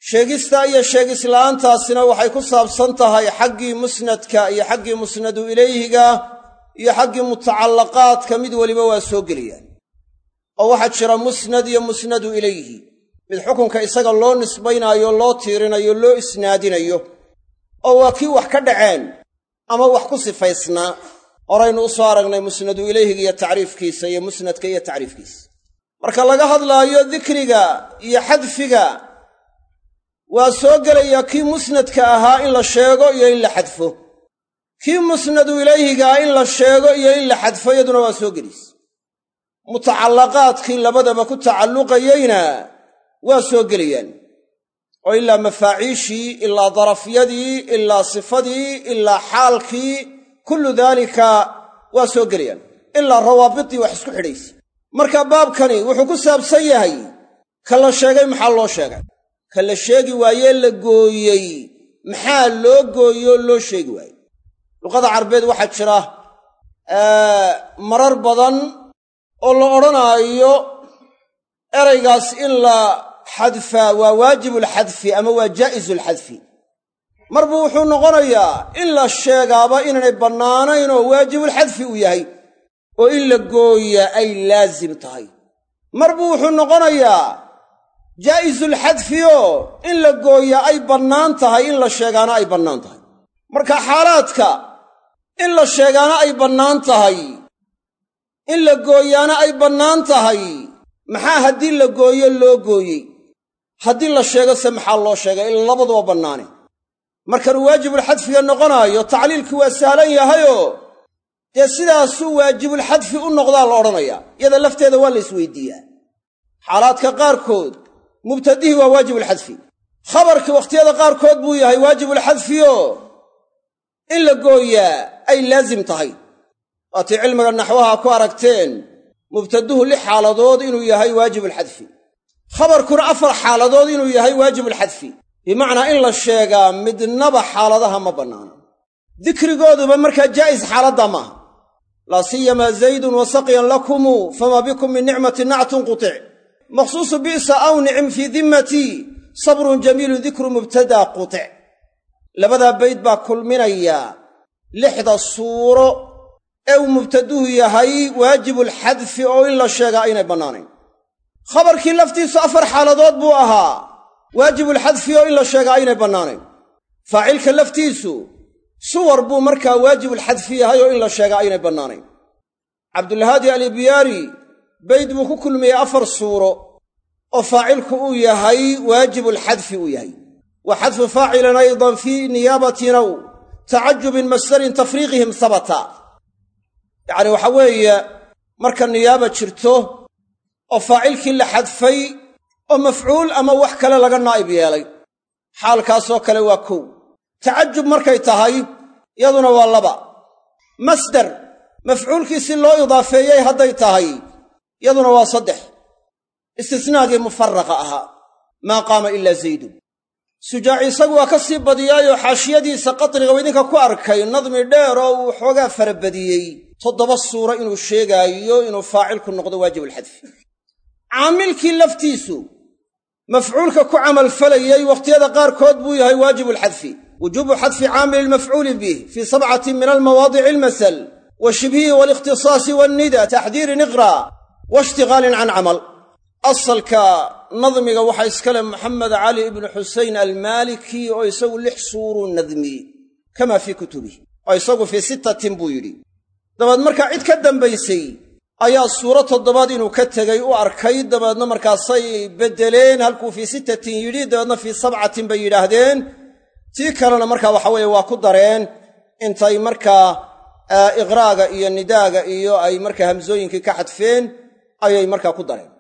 sheegista iyo sheegisla'aantaasina waxay ku saabsan tahay xaggii musnadka iyo xaggii musnadu ilayhiga iyo xaggii mutacallaqaadka mid weliba waa soo geliyaan oo waxaa jira musnad iyo musnadu ilayhi. Mid xukunka isaga loo nisbaynaayo loo tiirinayo loo isnaadinayo. Oo waa kii wax ka dhaceen ama wax ku sifaysnaa. Horaynu u soo aragnay musnadu ilayhiga iyo tacriifkiisa iyo musnadka iyo tacriifkiisa marka laga hadlaayo dikriga iyo xadfiga waa soo gelaya kii musnadka ahaa in la sheego iyo in la xadfo. Kii musnadu ilayhigaa in la sheego iyo in la xadfo iyaduna waa soo gelaysa mutacallaqaadkii labadaba ku tacalluqayeyna waa soo gelayaan. Oo ilaa mafaaciishii ilaa darafyadii ilaa sifadii ilaa xaalkii kullu daalika waa soo gelayaan. Ilaa rawaabidii wax isku xidhaysa marka baabkani wuxuu ku saabsan yahay ka la sheegay maxaa loo sheegay? Ka la sheegi waayee la gooyey. Maxaa loo gooyoo loo sheegi waayey? Luqada carbeed waxaa jira marar badan oo la odhanaayo eraygaas in la xadfaa waa waajibulxadfi ama waa jaa'isulxadfi mar buu wuxuu noqonayaa in la sheegaaba inaanay bannaanayn oo waajibulxadfi uu yahay oo in la gooyaa ay laasim tahay. Mar buu wuxuu noqonayaa jaa'isulxadfi oo in la gooyaa ay bannaan tahay in la sheegaana ay bannaan tahay. Marka xaalaadka in la sheegaana ay bannaan tahay in la gooyaana ay bannaan tahay maxaa haddii la gooyo loo gooyey? Haddii la sheego se maxaa loo sheegay? In labaduba bannaane markanuu waajibulxadfiga noqonaayo tacliilkii waa sahlan yahayoo dee sidaasuu waajibulxadfi u noqdaa la odhanayaa iyada lafteeda waa la isweydiiyaa. Xaalaadka qaarkood mubtadihii waa waajibulxadfi khabarkii wakhtiyada qaarkood buu yahay waajibulxadfioo in la gooyaa ay laasim tahay. Waatii cilmiga naxwaha ku aragteen mubtaduhu lix xaaladood inuu yahay waajibulxadfi khabarkuna afar xaaladood inuu yahay waajibulxadfi bimacnaa in la sheegaa midnaba xaaladaha ma bannaana dikrigooduba markaa jaa'is xaaladda maaha laa siyamaa zaydun wa saqyan lakumu famaa bikum min nicmati nactun qutic makhsuusu bi'sa aw nicim fii dimmatii sabrun jamiilun dikru mubtadaa qutic labadaa bayd baa kulminaya. Lixda suuro ee uu mubtaduhu yahay waajibulxadfi oo in la sheegaa aynay bannaanayn. Khabarkii laftiisu afar xaaladood buu ahaa. Waajibulxadfi oo in la sheegaa aynay bannaanayn. Faacilka laftiisu suwar buu markaa waajibulxadfi yahay oo in la sheegaa aynay bannaanayn. Cabdulhaadi alibiyaari bayd buu ku kulmiyey afar suuro oo faacilku uu yahay waajibulxadfi uu yahay. Wa xadfu faacilin aydan fii niyaabatin aw tacajubin masdarin tafriiqihim sabata. Yacni waxaa weeye marka niyaaba jirto oo faacilkii la xadfay oo mafcuul ama wax kale laga naa'ib yeelay xaalkaasoo kale waa kow tacajub markay tahay yaduna waa laba. Masdar mafcuulkii si loo idaafeeyey hadday tahay yaduna waa saddex. Istisnaagii mufaraqa ahaa. Maa qaama ilaa zaydun. Sujaaci isagu waa ka sii badiyaayoo xaashiyadiisa qadriga u idinka ku arkay. Nadmi dheer oo uu xoogaa farabadiyey toddoba suuro inuu sheegaayo inuu faacilku noqdo waajibulxadfi caamilkii laftiisu mafcuulka ku camalfalayey wakhtiyada qaarkood buu yahay waajibulxadfi wujuubu xadfi caamili lmafcuuli bih fii sabcatin min almawaadici almasal wa shibhihi waalikhtisaasi wannida taxdiirin iqra' wa ishtiqaalin can camal asalka nadmiga waxaa iskale maxamed cali ibnu xuseyn almaaliki oo isagu lix suuruu nadmiyey kama fii kutubih oo isagu fii sittatin buu yidhi dabeed markaa cid ka dambaysay ayaa suuro toddobaad inuu ka tegey u arkay dabeedna markaasay beddeleen halkuu fii sittatin yidhi dabeedna fii sabcatin bay yidhaahdeen tii kalena markaa waxa weeye waa ku dareen intay markaa iqraaga iyo nidaaga iyo ay markaa hamsooyinkii ka xadfeen ayay markaa ku dareen.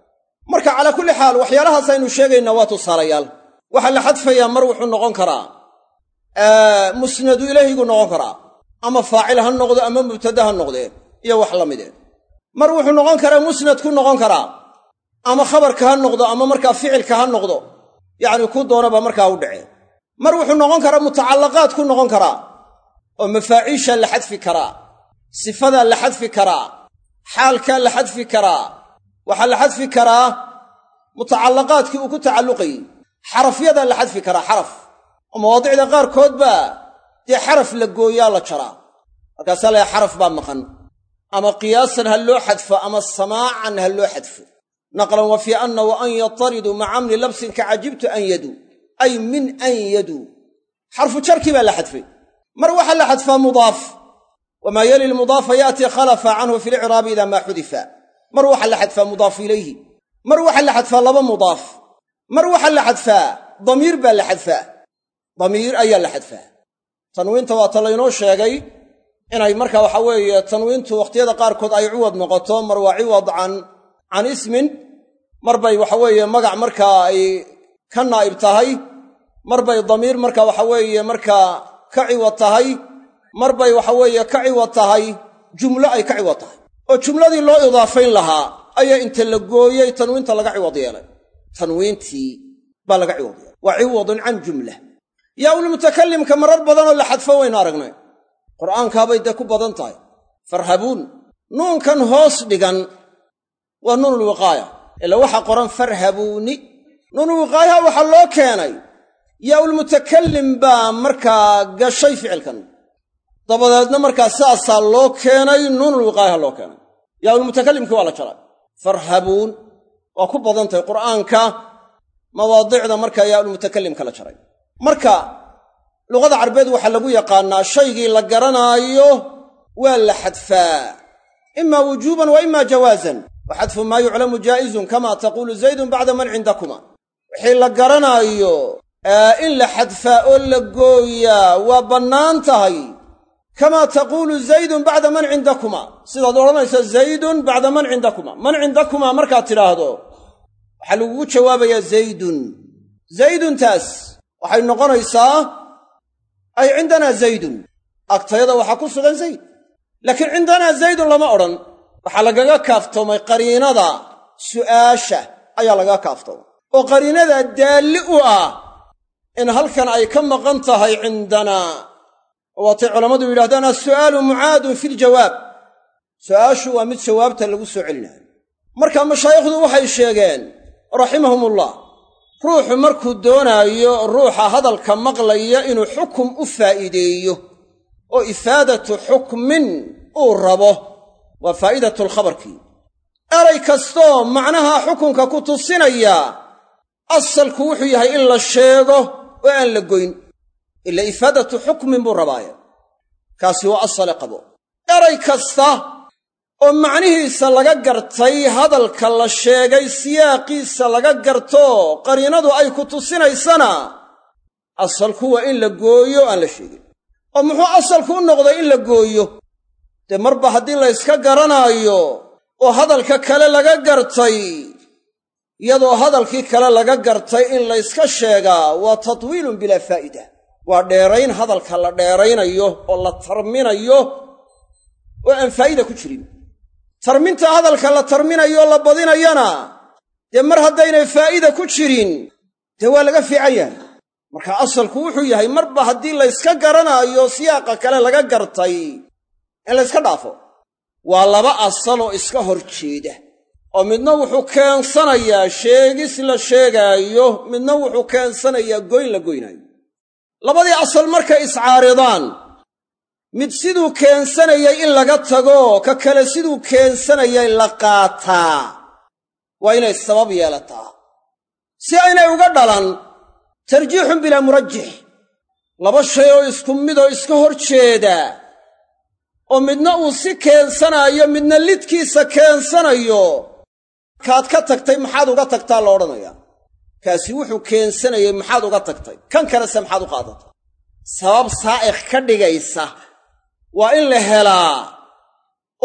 Marka calaa kulli xaal waxyaalahaas aynu sheegaynaa waa tusaalayaal. Waxaa la xadfayaa mar wuxuu noqon karaa musnadu ilayhigu noqon karaa ama faacil ha noqdo ama mubtada ha noqdee iyo wax la midee mar wuxuu noqon karaa musnad ku noqon karaa ama khabarka ha noqdo ama markaa ficilka ha noqdo yacni ku doonaba markaa u dhacee mar wuxuu noqon karaa mutacallaqaad ku noqon karaa oo mafaaciishaa la xadfi karaa sifadaa la xadfi karaa xaalkaa la xadfi karaa waxaa la xadfi karaa mutacallaqaadkii uu ku tacalluqayey xarafyadaa la xadfi karaa xaraf. Oo mawaadicda qaarkood baa dee xaraf la gooyaa la jaraa. Markaasaa laha xaraf baa maqan. Ama qiyaasan ha loo xadfo ama samaacan ha loo xadfo. Naqlan wa fii anna wa an yatariduu maca amni labsin ka cajibtu an yaduu ay min an yaduu xarfu jarkii baa la xadfay. Mar waxaa la xadfaa mudaaf. Wamaa yali lmudaafa ya'tii khalafa canhu fi licraabi idaa maa xudifa mar waxaa la xadfaa mudaaf ilayhi. Mar waxaa la xadfaa laba mudaaf. Mar waxaa la xadfaa damiir baa la xadfaa. Damiir ayaa la xadfaa. Tanwiinta waata laynoo sheegay inay marka waxa weeye tanwiintu wakhtiyada qaarkood ay ciwad noqoto mar waa ciwad can can ismin. Mar bay waxa weeye magac markaa ay ka naa'ib tahay mar bay damiir marka waxa weeye markaa ka ciwad tahay mar bay waxa weeye ka ciwad tahay jumlo ay ka ciwad tahay. oo jumladii loo idaafayn lahaa ayaa inta la gooyey tanwiinta laga ciwad yeelay. Tanwiintii baa laga ciwad yeelay. Waa ciwadun can jumla. Yaa-ulmutakalimka marar badanoo la xadfo waynu aragnay. Qur'aankaabay dee ku badan tahay. Farhabuun nuunkan hoos dhigan waa nuunulwiqaaya ila waxaa qoran farhabuuni. Nuunulwiqaayaha waxaa loo keenay yaa-ulmutakalim baa markaa gashay ficilkan. Dabadeedna markaa saasaa loo keenay nuunulwiqaayaha loo keenay. Yaa-ulmutakalimkii waa la jaray. Farhabuun waa ku badan tahay qur'aanka mawaadicda markaa yaa-ulmutakalimka la jaray. Marka luqada carbeed waxaa lagu yaqaannaa shaygii la garanaayo waa la xadfaa. Imaa wujuuban wa imaa jawaazan. Wa maa yuclamu jaa'izun kama taquulu zaydun bacda man cindakuma. Wixii la garanaayo in la xadfaa oo la gooyaa waa bannaan tahay. Kamaa taquulu zaydun bacda man cindakuma. Sidaad odhanaysa zaydun bacda man cindakuma. Man cindakuma markaad tidhaahdo waxaa lagugu jawaabayaa zaydun. Zayduntaas waxay noqonaysaa ay cindanaa zaydun. Agtayada waxaa ku sugan zayd. Laakiin cindanaa zaydun lama odhan. Waxaa lagaga kaaftoomay qariinada su'aasha ayaa lagaga kaaftoomay. Oo qariinada daalli u ah in halkan ay ka maqan tahay cindanaa oo waatay culammadu yidhahdaan assu'aalu mucaadun fi ljawaab su'aashu waa mid jawaabta lagu soo celinayo marka mashaayikhdu waxay sheegeen raximahumullah ruuxu markuu doonaayo ruuxa hadalka maqlaya inuu xukum u faa'iideeyo oo ifaadatu xukmin uu rabo. Waa faa'iidatulkhabarkii eray kastoo macnaha xukunka ku tusinaya asalku wuxuu yahay in la sheego oo aan la goyn. Ila ifaadatu xukmin buu rabaaye kaasi waa asale qabo. Eray kasta oo macnihiisa laga gartay hadalka la sheegay siyaaqiisa laga garto qariinadu ay ku tusinaysana asalku waa in la gooyo aan la sheegin. Oo muxuu asalku u noqday in la gooyo? Dee marba haddii la yska garanaayo oo hadalka kale laga gartay iyadoo hadalkii kale laga gartay in layska sheegaa waa tatwiilun bilaa faa'ida waa dheerayn hadalka la dheeraynayo oo la tarminayo oo aan faa'ida ku jirin. Tarminta hadalka la tarminayo la badinayana dee mar haddaynay faa'ida ku jirin dee waa laga fiican yahay. Marka asalku wuxuu yahay marba haddii layska garanaayo siyaaqa kale laga gartay in layska dhaafo waa laba asal oo iska hor jeeda oo midna wuxuu keensanayaa sheegis la sheegaayo midna wuxuu keensanayaa goyn la goynaayo. Labadii asal markay iscaaridaan mid siduu keensanayay in laga tago ka kale siduu keensanayay la qaataa. Waa inay sabab yeelataa. Si aynay uga dhalan tarjiixun bilaa murajix laba shay oo isku mid oo iska hor jeeda oo midna uu si keensanaayo midna lidkiisa keensanayo kaad ka tagtay maxaad uga tagtaa la odhanayaa. Kaasi wuxuu keensanayay maxaad uga tagtay. Kan kalese maxaad u qaadatay sabab saa'iq ka dhigaysa waa in la helaa.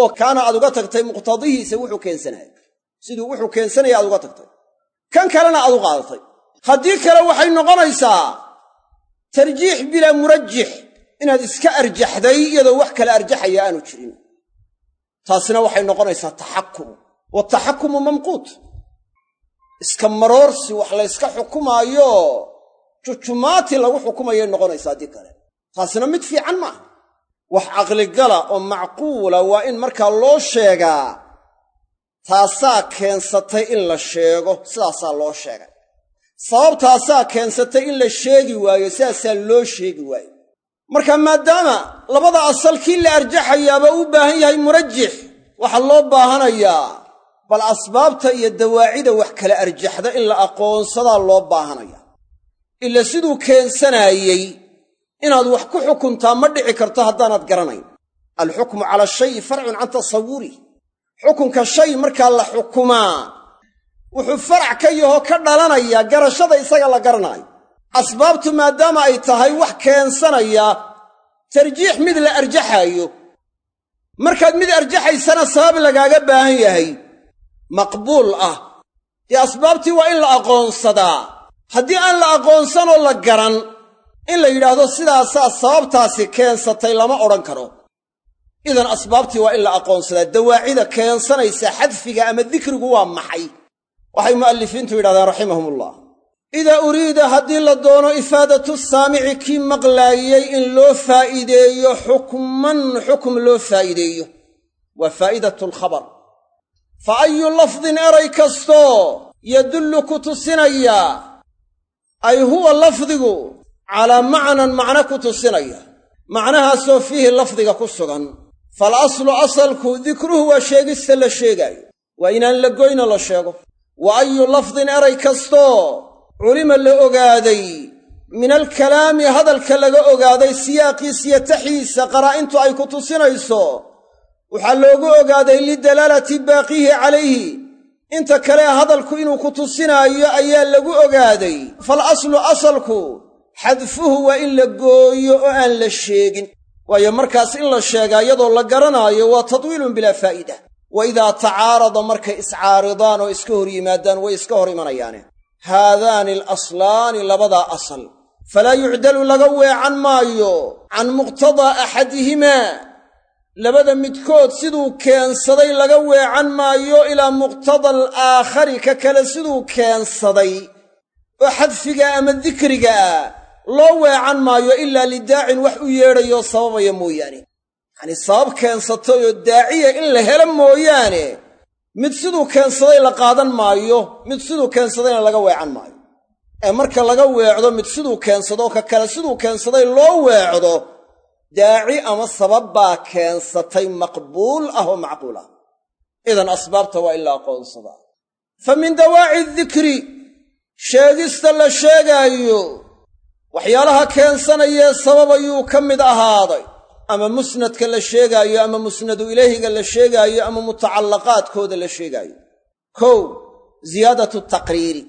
Oo kaana aad uga tagtay muqtadihiisa wuxuu keensanaya siduu wuxuu keensanaya aad uga tagtay. Kan kalena aad u qaadatay. Haddii kale waxay noqonaysaa tarjiix bilaa murajix inaad iska arjaxday iyadoo wax kale arjaxaya aanu jirin. Taasina waxay noqonaysaa taxakum wataxakumu mamquut. Iska maroorsi wax layska xukumaayo jujumaati lagu xukumayay noqonaysaa haddii kale. Taasina mid fiican maaha. Wax caqligala oo macquula waa in markaa loo sheegaa taasaa keensatay in la sheego sidaasaa loo sheegay. Sababtaasaa keensatay in la sheegi waayo sidaasaa loo sheegi waayo. Marka maadaama labada asal kii la arjaxayaaba u baahan yahay murajix waxaa loo baahanayaa bal asbaabta iyo dawaacida wax kala arjaxda in la aqoonsadaa loo baahanaya. Ila siduu keensanaayey inaad wax ku xukuntaa ma dhici karto haddaanaad garanayn. Alxukmu cala shayi farcun can tasawurih xukunka shay markaa la xukumaa. Wuxuu farac ka yahoo ka dhalanayaa garashada isaga la garanaayo asbaabtu maadaama ay tahay wax keensanaya tarjiix mid la arjaxaayo markaad mid arjaxaysana sabab lagaaga baahan yahay maqbuul ah. Dee asbaabtii waa in la aqoonsadaa. Haddii aan la aqoonsanoo la garan in la yidhaahdo sidaasaa sababtaasi keensatay lama odhan karo. Idan asbaabtii waa in la aqoonsadaa. Dawaacida keensanaysa xadfiga ama dikrigu waa maxay? Waxay mu'allifiintu yidhahdeen raximahumullah. Idaa uriida haddii la doono ifaadatu saamici kii maqlaayey in loo faa'iideeyo xukman xukm loo faa'iideeyo. Waa faa'idatu alkhabar fa ayu lafdin eray kastoo yadullu ku tusinaya. Ay huwa lafdigu calaa macnan macno ku tusinaya. Macnahaasoo fiihi lafdiga ku sugan. Fal aslu asalku dikruhu waa sheegista la sheegaayo. Waa inaan la goyno la sheego. Wa ayu lafdin eray kastoo culima la ogaaday. Min alkalaami hadalka laga ogaaday siyaaqiisiyo taxiisa qaraa'intu ay ku tusinayso waxaa loogu ogaaday lidalaalati baaqihi calayhi. Inta kale hadalku inuu ku tusinaayo ayaa lagu ogaaday. Fal aslu asalku xadfuhu waa in la gooyo oo aan la sheegin. Waayo markaas in la sheegaa iyadoo la garanaayo waa tadwiilun bilaa faa'ida wa idaa tacaarada markay iscaaridaan oo iska hor yimaadaan way iska hor imanayaane. Haadaani alaslaani labadaa asal. Falaa yucdalu laga weecan maayo can muqtadaa axadihimaa labada midkood siduu keensaday laga weecan maayo ilaa muqtada alaakhari ka kale siduu keensaday. Oo xadfiga ama dikriga ah loo weecan maayo ilaa lidaacin wax u yeedhayoo sababaya mooyaane. Yacanii sabab keensatay oo daaciya in la helo mooyaane mid siduu keensaday la qaadan maayo mid siduu keensadayna laga weecan maayo. Ee marka laga weecdo mid siduu keensado ka kale siduu keensaday loo weecdo daaci ama sabab baa keensatay maqbuul ah oo macquul ah idan asbaabta waa in la aqoonsadaa fa min dawaaci dikri sheegista la sheegaayo waxyaalaha keensanayee sabab ayuu ka mid ahaaday. Ama musnadka la sheegaayo ama musnadu ilayhiga la sheegaayo ama mutacallaqaadkooda la sheegaayo. Kow ziyaadatu taqriiri.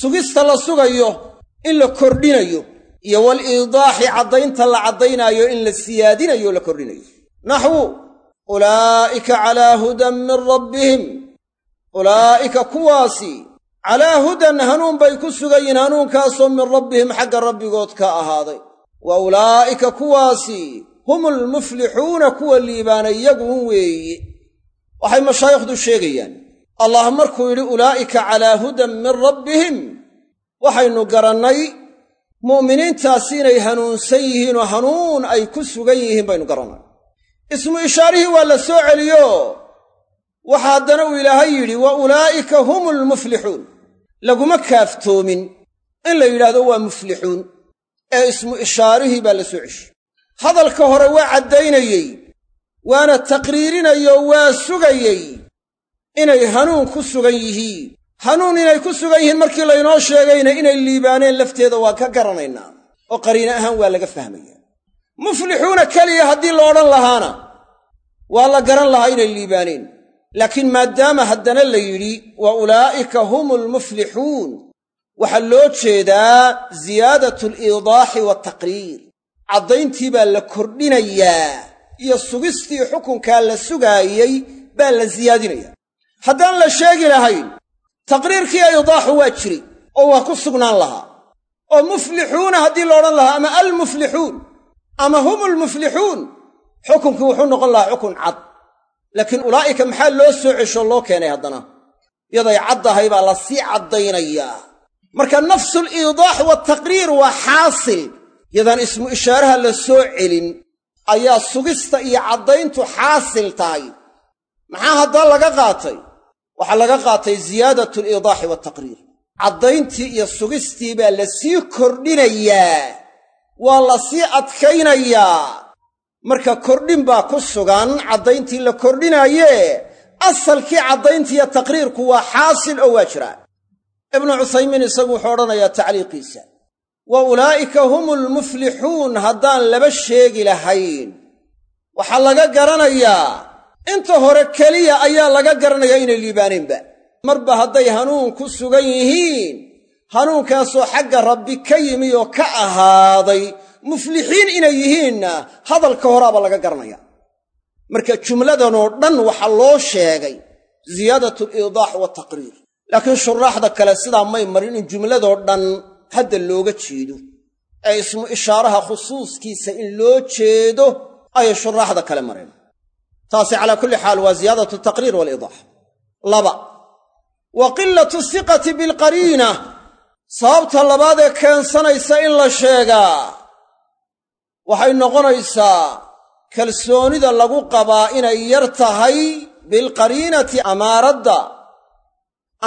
Sugista la sugayo in la kordhinayo iyo waliidaaxi caddaynta la caddaynaayo in la siyaadinayo la kordhinayo naxwu ulaa'ika calaa hudan min rabbihim. Ulaa'ika kuwaasi calaa hudan hanuun bay ku sugan yihiin hanuunkaasoo min rabbihim xagga rabbigood ka ahaaday. Wa ulaa'ika kuwaasi hum almuflixuuna kuwa liibaana iyagun weeye waxay mashaayikhdu sheegayaan allah markuu yidhi ulaa'ika calaa hudan min rabbihim waxaynu garannay mu'miniintaasi inay hanuunsan yihiinoo hanuun ay ku sugan yihiin baynu garannay. Ismu ishaarihii waa la soo celiyo. Waxa haddana uu ilaahay yidhi wa ulaa'ika hum almuflixuun laguma kaaftoomin. In la yidhaahdo waa muflixuun ee ismu ishaarihii baa la soo ceshay hadalka hore waa caddaynayey waana taqriirinayoo waa sugayey inay hanuun ku sugan yihiin hanuun inay ku sugan yihiin markii laynoo sheegayna inay liibaaneen lafteeda waa ka garanaynaa. Oo qariine ahaan waa laga fahmaya muflixuuna keliya haddii la odhan lahaana waa la garan lahaa inay liibaaneen. Laakiin maadaama haddana la yidhi wa ulaa'ika hum almuflixuun waxaa loo jeedaa ziyaadatu aliidaaxi waaltaqriir caddayntii baa la kordhinayaa iyo sugistii xukunkaa la sugaayey baa la siyaadinaya haddaan la sheegi lahayn taqriirkii idaaxu waa jiray oo waa ku sugnaan lahaa. Oo muflixuuna haddii la odhan lahaa ama almuflixuun ama hum almuflixuun xukunkii wuxuu noqon lahaa xukun cad. Laakiin ulaa'ika maxaa loo soo cesho loo keenay haddana? Yaday caddahay baa la sii caddaynayaa. Marka nafsul iidaax wataqriir waa xaasil. Yadaan ismu ishaaraha la soo celin ayaa sugista iyo caddayntu xaasil tahay. Maxaa haddaa laga qaatay waxaa laga qaatay ziyaadat aliidaaxi wataqriir caddayntii iyo sugistii baa la sii kordhinayaa. Waa la sii adkaynayaa. Marka kordhin baa ku sugan caddayntii la kordhinaayee asalkii caddayntiiyo taqriirku waa xaasil oo waa jiraa ibnu cuthaymiin isagu wuxuu odhanayaa tacliiqiisa. Wa ulaa'ika hum almuflixuun haddaan laba sheegi lahayn. Waxaa laga garanayaa inta hore keliya ayaa laga garanayaa inay liibaaneenba marba hadday hanuun ku sugan yihiin hanuunkaasoo xagga rabbi ka yimi oo ka ahaaday muflixiin inay yihiinna hadalka horaaba laga garanaya. Marka jumladanoo dhan waxaa loo sheegay ziyaadatu aliidaax wataqriir laakiin shuraaxda kale sidaa may marin in jumladoo dhan hadda looga jeedo. Ee ismu ishaaraha khusuuskiisa in loo jeedo ayay shuraaxda kale mareen taasi calaa kulli xaal waa ziyaadatu taqriir waaliidaax laba wa qilatu siqati bilqariina sababta labaad ee keensanaysa in la sheegaa waxay noqonaysaa kalsoonida lagu qabaa inay yar tahay bilqariinati amaaradda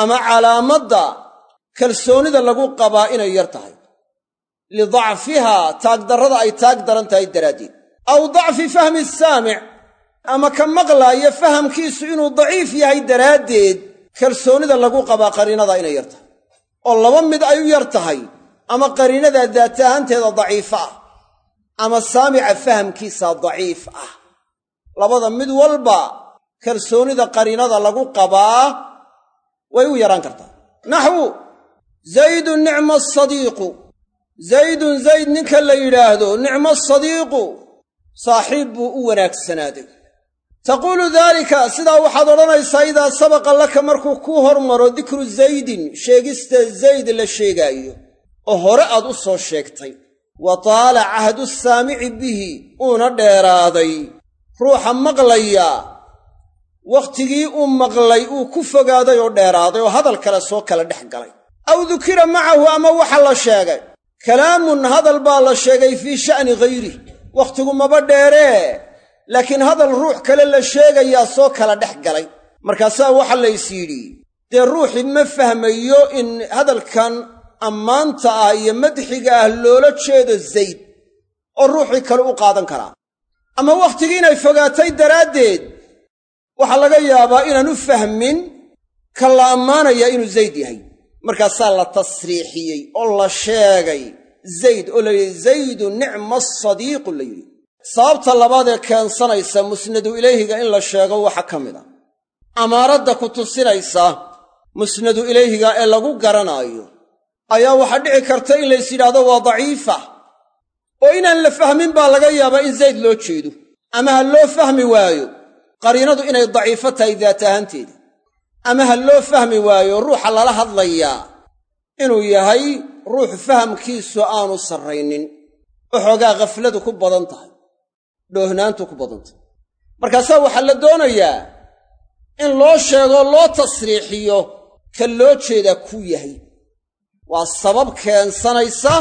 ama calaamadda kalsoonida lagu qabaa inay yar tahay. Lidacfihaa taagdarrada ay taag daran tahay daraaddeed. Aw dacfi fahmi saamic ama ka maqlaaya fahamkiisu inuu daciif yahay daraaddeed kalsoonida lagu qabaa qariinada inay yar tahay. Oo laba mid ay u yar tahay ama qariinadaa daata ahaanteeda daciifa ah ama saamica fahamkiisa daciif ah. Labada mid walba kalsoonida qariinada lagu qabaa way u yaraan kartaa. Naxwu zaydun nicma asadiiqu zaydun zayd ninka la yidhaahdo nicma asadiiqu saaxiib buu u wanaagsanaaday taquulu daalika sidaa waxaad odhanaysaa idaa sabaqa laka markuu kuu hormaro dikru zaydin sheegista zayd la sheegaayo oo hore aad u soo sheegtay. Wa taala cahdu saamici bihi uuna dheeraaday. Ruuxa maqlaya wakhtigii uu maqlay uu ku fogaaday oo dheeraaday oo hadal kale soo kala dhex galay. Aw dukira macahu ama waxa la sheegay. Kalaamun hadal baa la sheegay fii sha'ni hayrih wakhtigu maba dheeree laakiin hadal ruux kale la sheegayaa soo kala dhex galay. Markaasaa waxa lays yidhi dee ruuxii ma fahmayo in hadalkan ammaanta ah iyo madxiga ah loola jeedo zayd oo ruuxii kale u qaadan karaa? Ama wakhtigii inay fogaatay daraaddeed waxaa laga yaabaa inaan u fahmin ka la ammaanayaa inuu zayd yahay. Markaasaa la tasriixiyey oo la sheegay zayd oo la yidhi zaydu nicma asadiiqu la yidhi sababta labaad ee keensanaysa musnadu ilayhiga in la sheego waxaa ka mid a. Amaaradda ku tusinaysa musnadu ilayhiga ee lagu garanaayo ayaa waxaa dhici karta in lays yidhaahdo waa daciifa. Oo inaan la fahmin baa laga yaabaa in zayd loo jeedo. Ama ha loo fahmi waayo qariinadu inay daciifo tahay daat ahaanteeda. Ama ha loo fahmi waayo ruuxa lala hadlayaa inuu yahay ruux fahamkiisu aanu sarraynin. Waxoogaa khafladu ku badan tahay dhoohnaantu ku badan tahay markaasaa waxaa la doonayaa in loo sheego loo tasriixiyo ka loo jeedaa kuu yahay. Waa sabab keensanaysa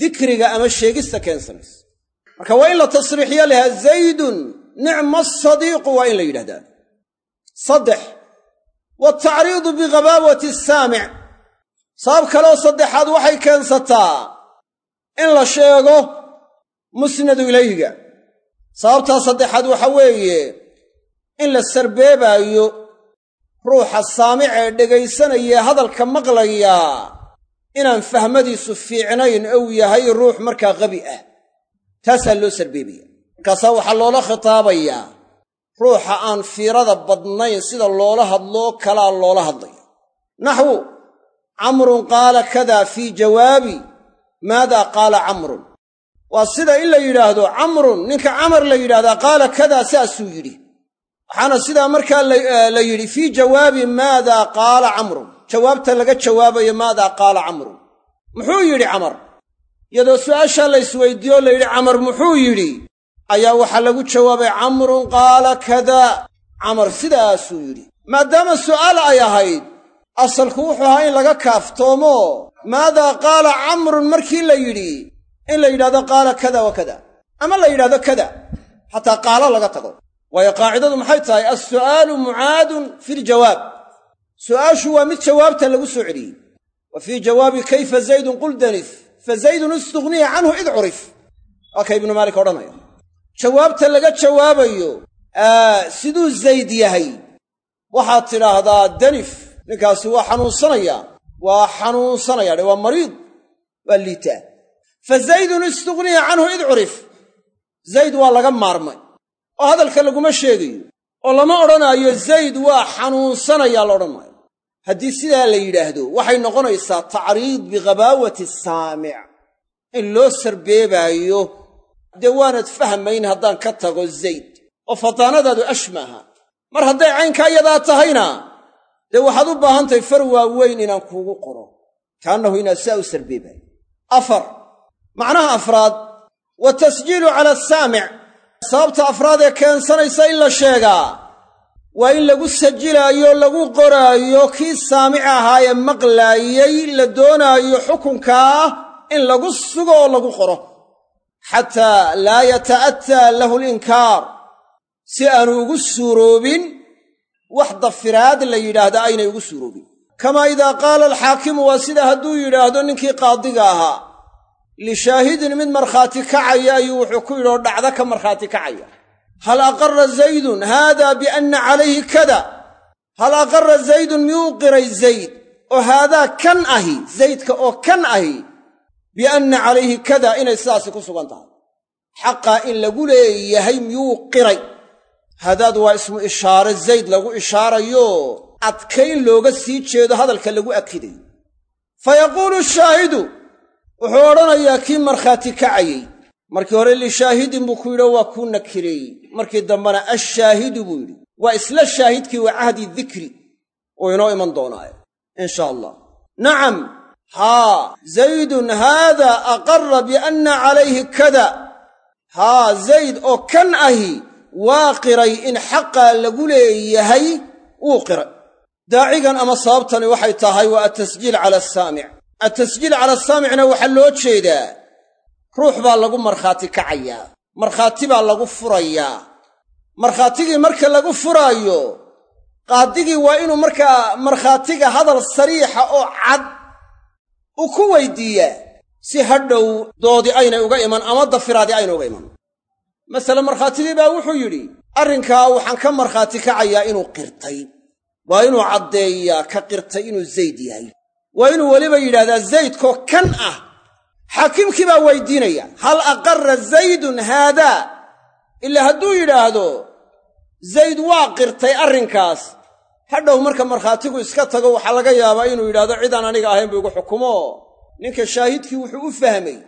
dikriga ama sheegista keensanaysa. Marka waa in la tasriixiyo lahaa zaydun nicma asadiiqu waa in la yidhahdaa. Saddex watacriidu bighabaawati asaamic sabab kaleoo saddexaad waxay keensataa in la sheego musnadu ilayhiga sababtaa saddexaad waxa weeye in la sarbeebaayo ruuxa saamic ee dhegaysanayee hadalka maqlayaa inaan fahmadiisu fiicnayn ou yahay ruux markaa qabi ah. Taasaa loo sarbeebaya markaasaa waxaa loola khitaabayaa ruuxa aan fiirada badnayn sida loola hadloo kalaa loola hadlaya. Naxwu camrun qaala kada fii jawaabi maadaa qaala camrun waa sida in la yidhaahdo camrun ninka camar la yidhahdaa qaala kadaa saasuu yidhi. Waxaana sidaa markaa la yidhi fii jawaabi maadaa qaala camrun jawaabta laga jawaabayo maadaa qaala camrun muxuu yidhi camar iyadoo su'aashaa la isweydiiyo la yidhi camar muxuu yidhi ayaa waxaa lagu jawaabay camrun qaala kadaa. Camar sidaasuu yidhi. Maadaama su'aal ay ahayd asalku wuxuu ahaa in laga kaaftoomo. Maadaa qaala camrun markii la yidhi in la yidhahdo qaala kada wa kada. Ama la yidhahdo kada. Xataa qaalo laga tago. Waayo qaacidadu maxay tahay? Alsu'aalu mucaadun fi ljawaab su'aashu waa mid jawaabta lagu soo celiyey. Wa fii jawaabi kayfa zaydun qul danif fa zaydun istughniya canhu id curif. Waa ibnu maalik odhanaya jawaabta laga jawaabayo siduu zayd yahay. Waxaad tidhaahdaa danif. Ninkaasi waa xanuunsanaya. Waa xanuunsanaya. Dhe waa mariid waa liitaa fa zaydun istughniya canhu id curif zayd waa laga maarmay. oo hadalka laguma sheegayo. oo lama odhanaayo zayd waa xanuunsanayaa la odhan maayo haddii sidaa la yidhaahdo waxay noqonaysaa tacriid bikhabaawati saamic. in loo sarbeebaayo. dee waanad fahmayn haddaan ka tago zayd. oo fataanadaadu ash maaha mar hadday caynkaa yadaa tahayna dee waxaad u baahantahay far waaweyn inaan kuugu qoro. kaannahu inaad saa u sarbeebaayo afar macnaha afraad wa tasjiilu cala asaamic sababta afraad ee keensanaysa in la sheegaa waa in lagu sajilaayo lagu qoraayo kii saamic ahaa ee maqlaayey la doonaayo xukunkaa in lagu sugo oo lagu qoro. Xataa laa yata'attaa lahu alinkaar si aanu ugu suuroobin wax dafiraad la yidhaahda aynay ugu suuroobin. Kamaa idaa qaala alxaakimu waa sida hadduu yidhaahdo ninkii qaadiga ahaa lishaahidin mid markhaati kacaya ayuu wuxuu ku yidhi oo dhacda ka markhaati kacaya hal aqarra zaydun haada bianna calayhi kada hal aqarra zaydun miyuu qiray zayd oo haadaa kan ahi zaydka oo kan ahi bianna calayhi kada inay sidaasi ku sugan tahay xaqaa in lagu leeyahay miyuu qiray haadaad waa ismu ishaare zayd lagu ishaarayo adkayn looga sii jeedo hadalka lagu akidayo fa yaquulu wuxuu odhanayaa kii markhaati kacayey. Markii hore lishaahidin buu ku yidhi waa kuu nakireeyey markii dambena ashaahidu buu yidhi waa isla shaahidkii waa cahdi dikri. Uu inoo iman doonaaye in sha allah nacam haa zaydun haada aqarra bianna calayhi kada. Haa zayd oo kan ahi waa qiray in xaqaa lagu leeyahay wuu qiray. Daacigan ama sababtani waxay tahay waa atasjiil cala asaamic atasjiil cala asaamicna waxaa loo jeedaa. Ruux baa lagu markhaati kacayaa markhaati baa lagu furayaa markhaatigii marka lagu furaayo qaadigii waa inuu markaa markhaatiga hadal sariixa oo cad uu ku weydiiyaa si hadhow doodi aynay uga iman ama dafiraadi aynay uga iman. Masale markhaatigii baa wuxuu yidhi arrinkaa waxaan ka markhaati kacayaa inuu qirtay. Waa inuu caddeeyaa ka qirtay inuu zayd yahay waa inuu weliba yidhahdaa zaydkoo kan ah. Xaakiimkii baa weydiinaya hal aqarra zaydun haadaa ilaa hadduu yidhaahdo zayd waa qirtay arrinkaas. Hadhow marka markhaatigu iska tago waxaa laga yaabaa inuu yidhahdo cidaan aniga ahayn buu igu xukumo. Ninka shaahidkii wuxuu u fahmay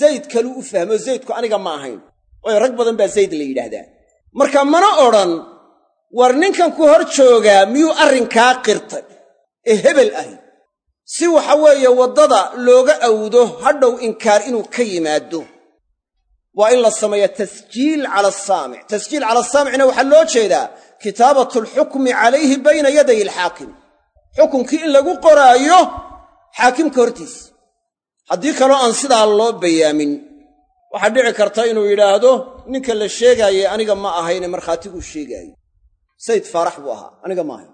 zayd kaluu u fahmay oo zaydku aniga ma ahayn. Waayo rag badan baa zayd la yidhaahdaa. Marka mana odhan war ninkan ku hor joogaa miyuu arrinkaa qirtay? Ee hebel ahi si waxa weeye waddada looga awdo hadhow inkaar inuu ka yimaado. Waa in la sameeya tasjiil cala asaamic tasjiil cala asaamicna waxaa loo jeedaa kitaabatu alxukmi calayhi bayna yaday alxaakim. Xukunkii in lagu qoraayo xaakimka hortiisa haddii kaloo aan sidaa loo bayaamin waxaa dhici karta inuu yidhaahdo ninka la sheegaayey aniga ma ahayne markhaatiguu sheegaayo sayd faarax buu ahaa aniga ma ahayn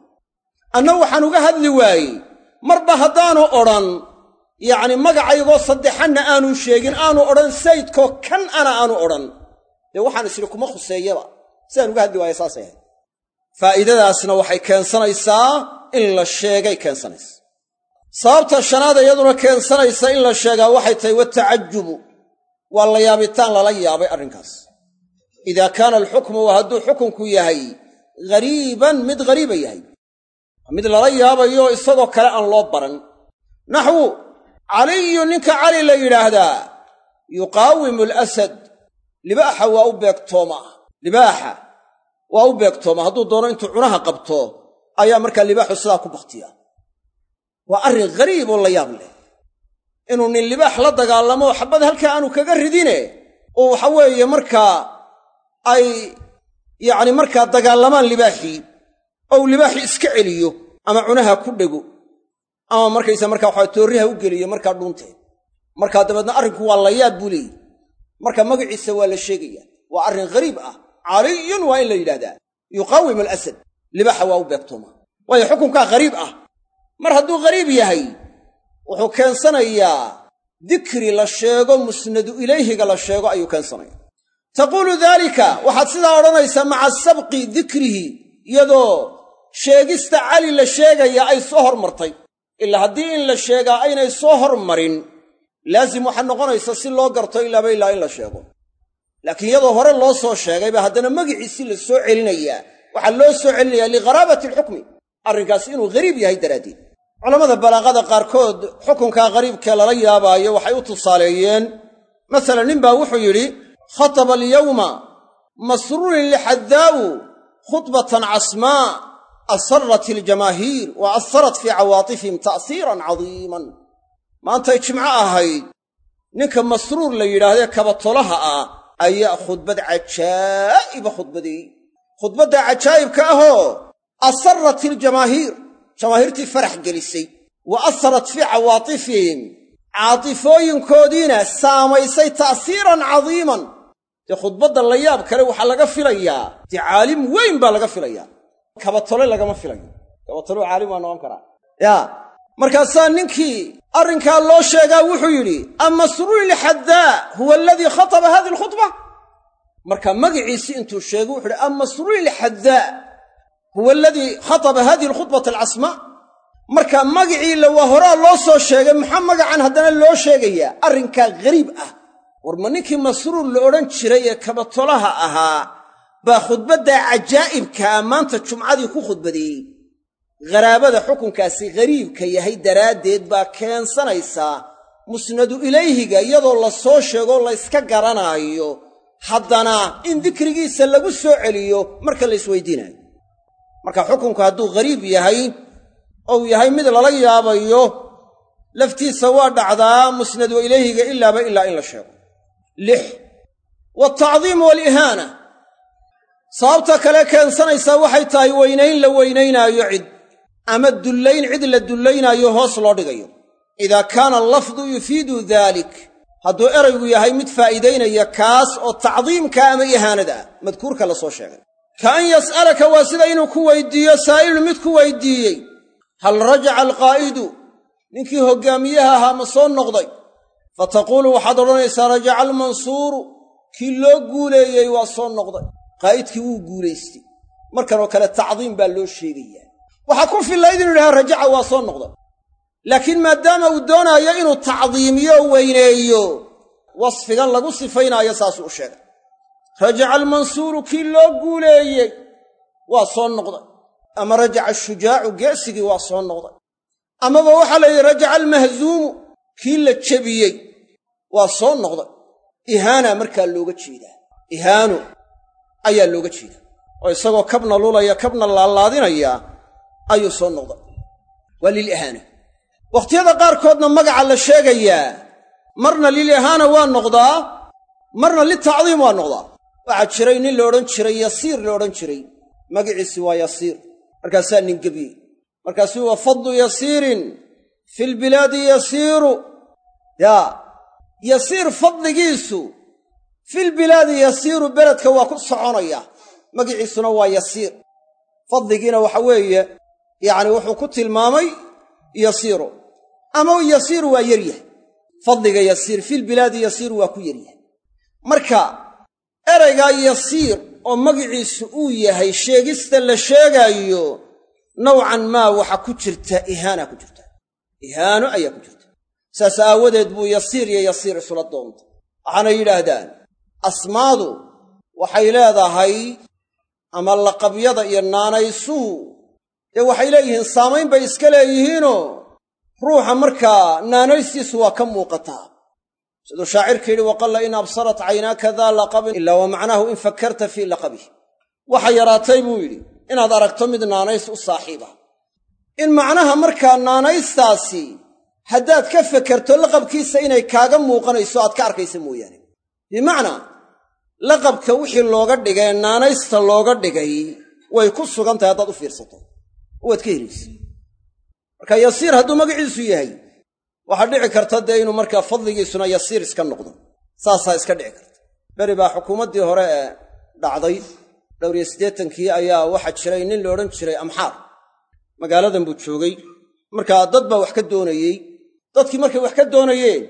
anna waxaan uga hadli waayey marba haddaanu odhan yacni magacaygoo saddexanna aanu sheegin aanu odhan saydkoo kan ana aanu odhan. Dee waxaan isidhi kuma khuseeyaba. Sidaan uga hadli waaya saasay ahayd. Faa'iidadaasna waxay keensanaysaa in la sheegay keensanaysa. Sababta shanaad iyaduna keensanaysa in la sheegaa waxay tahay watacajubu waa la yaabitaan lala yaabay arrinkaas. Idaa kaana alxukmu waa hadduu xukunku yahay ghariiban mid ghariiba yahay mid lala yaabayo isagoo kale aan loo baran. Naxwu caliyu ninka cali la yidhaahdaa yuqaawimu alasad. Libaaxa waa u beegtooma. Libaaxa waa u beegtooma. Hadduu doono intuu cunaha qabto ayaa markaa libaaxu sidaa ku bakhtiya. Waa arrin ghariib oo la yaab leh. Inuu nin libaax la dagaalamo xabad halkaa aanu kaga ridine oo waxa weeye markaa ay yacni markaa dagaalamaan libaaxii ou libaaxii iska celiyo ama cunaha ku dhego ama markaysa markaa waxaa toorriha u geliyo markaa dhuunteed markaa dabeedna arrinku waa la yaab buu leeyihi marka magaciisa waa la sheegaya waa arrin ghariib ah. Caliyun waa in la yidhahdaa yuqaawim alasad. Libaaxa waa u beegtooma waayo xukunkaa ghariib ah. Mar hadduu ghariib yahay wuxuu keensanayaa dikri la sheego musnadu ilayhiga la sheego ayuu keensanaya. Taquulu daalika waxaad sidaa odhanaysaa maca sabqi dikrihi iyadoo sheegista cali la sheegaya ay soo hormartay. Ilaa haddii in la sheegaa aynay soo hormarin laasim waxaa noqonaysa si loo garto ilaaba ilaa in la sheego. Laakiin iyadoo hore loo soo sheegayba haddana magiciisii la soo celinayaa waxaa loo soo celinayaa ligharaabati alxukmi arrinkaasi inuu ghariib yahay daraaddeed. Culammada balaaqada qaarkood xukunkaa ghariibkee lala yaabaayo waxay u tusaaleeyeen. Masalan nin baa wuxuu yidhi khataba alyawma masruurin lixaddaa'u khudbatan casmaa asarat iljamaahiir wa asarat fii cawaatifihim ta'siiran cadiiman maantay jimco ahayd ninka masruur la yidhaahdee kabatolaha ah ayaa khudbad cajaa'iba khudbadeeyey khudbaddaa cajaa'ibka ahoo asarat iljamaahiir jamaahiirtii farax gelisay wa asarat fii cawaatifihim caatifooyinkoodiina saamaysay ta'siiran cadiiman dee khudbadda la yaab kale waxaa laga filayaa dee caalim weyn baa laga filayaa kabatole lagama filayo kabatolo caalim waa noqon karaa. Yaa markaasaa ninkii arrinkaa loo sheegaa wuxuu yidhi amasruur ilxaddaa huwa aladii khataba hadihi alkhudba marka magiciisii intuu sheegay wuxu uhi amasruur ilxaddaa huwa aladii khataba hadihi alkhudbata alcasmaa marka magiciila waa horaa loo soo sheegay maxaa magacan haddana loo sheegayaa arrinkaa ghariib ah. War ma ninkii masruur la odhan jiray ee kabatolaha ahaa baa khudbaddaa cajaa'ibkaa maanta jumcadii ku khudbadeeyey gharaabada xukunkaasi ghariibka yahay daraaddeed baa keensanaysaa musnadu ilayhiga iyadoo la soo sheegoo layska garanaayo. Haddana in dikrigiisa lagu soo celiyo marka la isweydiinaayo marka xukunku hadduu ghariib yahay ou yahay mid lala yaabayo laftiisa waa dhacdaa musnadu ilayhiga ilaaba ilaa in la sheego. Lix waaltacdiimu waalihaana sababta kale keensanaysaa waxay tahay weynayn la weynaynaayo cid ama dullayn cid la dullaynaayo hoos loo dhigayo. Idaa kaana allafdu yufiidu daalik hadduu eraygu yahay mid faa'iidaynaya kaas oo tacdiimka ama ihaanada ah madkuurka la soo sheegay. Ka an yas'alaka waa sida inuu ku weydiiyo saa'ilun mid ku weydiiyey. Hal rajaca alqaa'idu ninkii hoggaamiyaha ahaa ma soo noqday? Fa taquulu waxaad odhanaysaa rajaca almansuuru kii loo guuleeyey waa soo noqday qaa'idkii wuu guulaystay. Markanoo kale tacdiim baa loo sheegayaa. Waxaa ku fillayd inuu yidhaha rajaca waa soo noqday laakiin maadaama uu doonaayo inuu tacdiimiyo weyneeyo wasfigan lagu sifaynaayo saasuu u sheegay. Rajaca almansuuru kii loo guuleeyey waa soo noqday ama rajaca ashujaacu geesigii waa soo noqday amaba waxaa la yidhi rajaca almahzuumu kii la jebiyey waa soo noqday ihaana markaa looga jeedaa. Ihaano ayaa looga jeedaa. oo isagoo kabna lulaya kabna laalaadinaya ayuu soo noqday. Waa lilihaana wakhtiyada qaarkoodna magaca la sheegayaa marna lilihaana waa noqdaa marna litacdiim waa noqdaa. Waxaa jiray nin la odhan jiray yasiir la odhan jiray. Magiciisi waa yasiir. Markaasaa nin gebiyey markaasuu wa fadlu yasiirin fi lbilaadi yasiiru. Yaa yasiir fadligiisu filbilaadi yasiiru beledka waa ku soconaya. Magiciisuna waa yasiir. Fadligiina waxa weeye yacni wuxuu ku tilmaamay yasiiru. Ama yasiiru waa yaryahay fadliga yasiir filbilaadi yasiiru waa ku yaryahay marka eraygaa yasiir oo magiciisu uu yahay sheegista la sheegaayo nowcan maa waxa ku jirta ihaana ku jirta. Ihaano ayaa ku jirta. Saas aawadeed buu yasiir iyo yasiir isula doonta waxaana yidhaahdaan asmaadu waxay leedahay ama laqabyada iyo naanaysuhu dee waxay leeyihiin saamayn bay iska leeyihiinoo ruuxa markaa naanaystiisu waa ka muuqataa siduu shaacirka yidhi waqalla in absarat caynaaka daa laqabin ilaa wa macnaahu in fakkarta fii laqabih waxa yaraatay buu yidhi inaad aragto mid naanays u saaxiiba. In macnaha markaa naanaystaasi haddaad ka fekerto laqabkiisa inay kaaga muuqanayso aad ka arkaysa mooyaane bimacnaa laqabka wixii looga dhigay naanaysta looga dhigay way ku sugan tahay haddaad u fiirsato. Waad ka helaysa marka yasiir hadduu magaciisu yahay waxaa dhici karta dee inuu markaa fadligiisuna yasiir iska noqdo. Saasaa iska dhici karta. Beri baa xukuumaddii hore ee dhacday. Dhowr iyo siddeetankii ayaa waxaa jiray nin la odhan jiray amxaar. Magaaladan buu joogay. Markaa dad baa wax ka doonayey. Dadkii markay wax ka doonayeen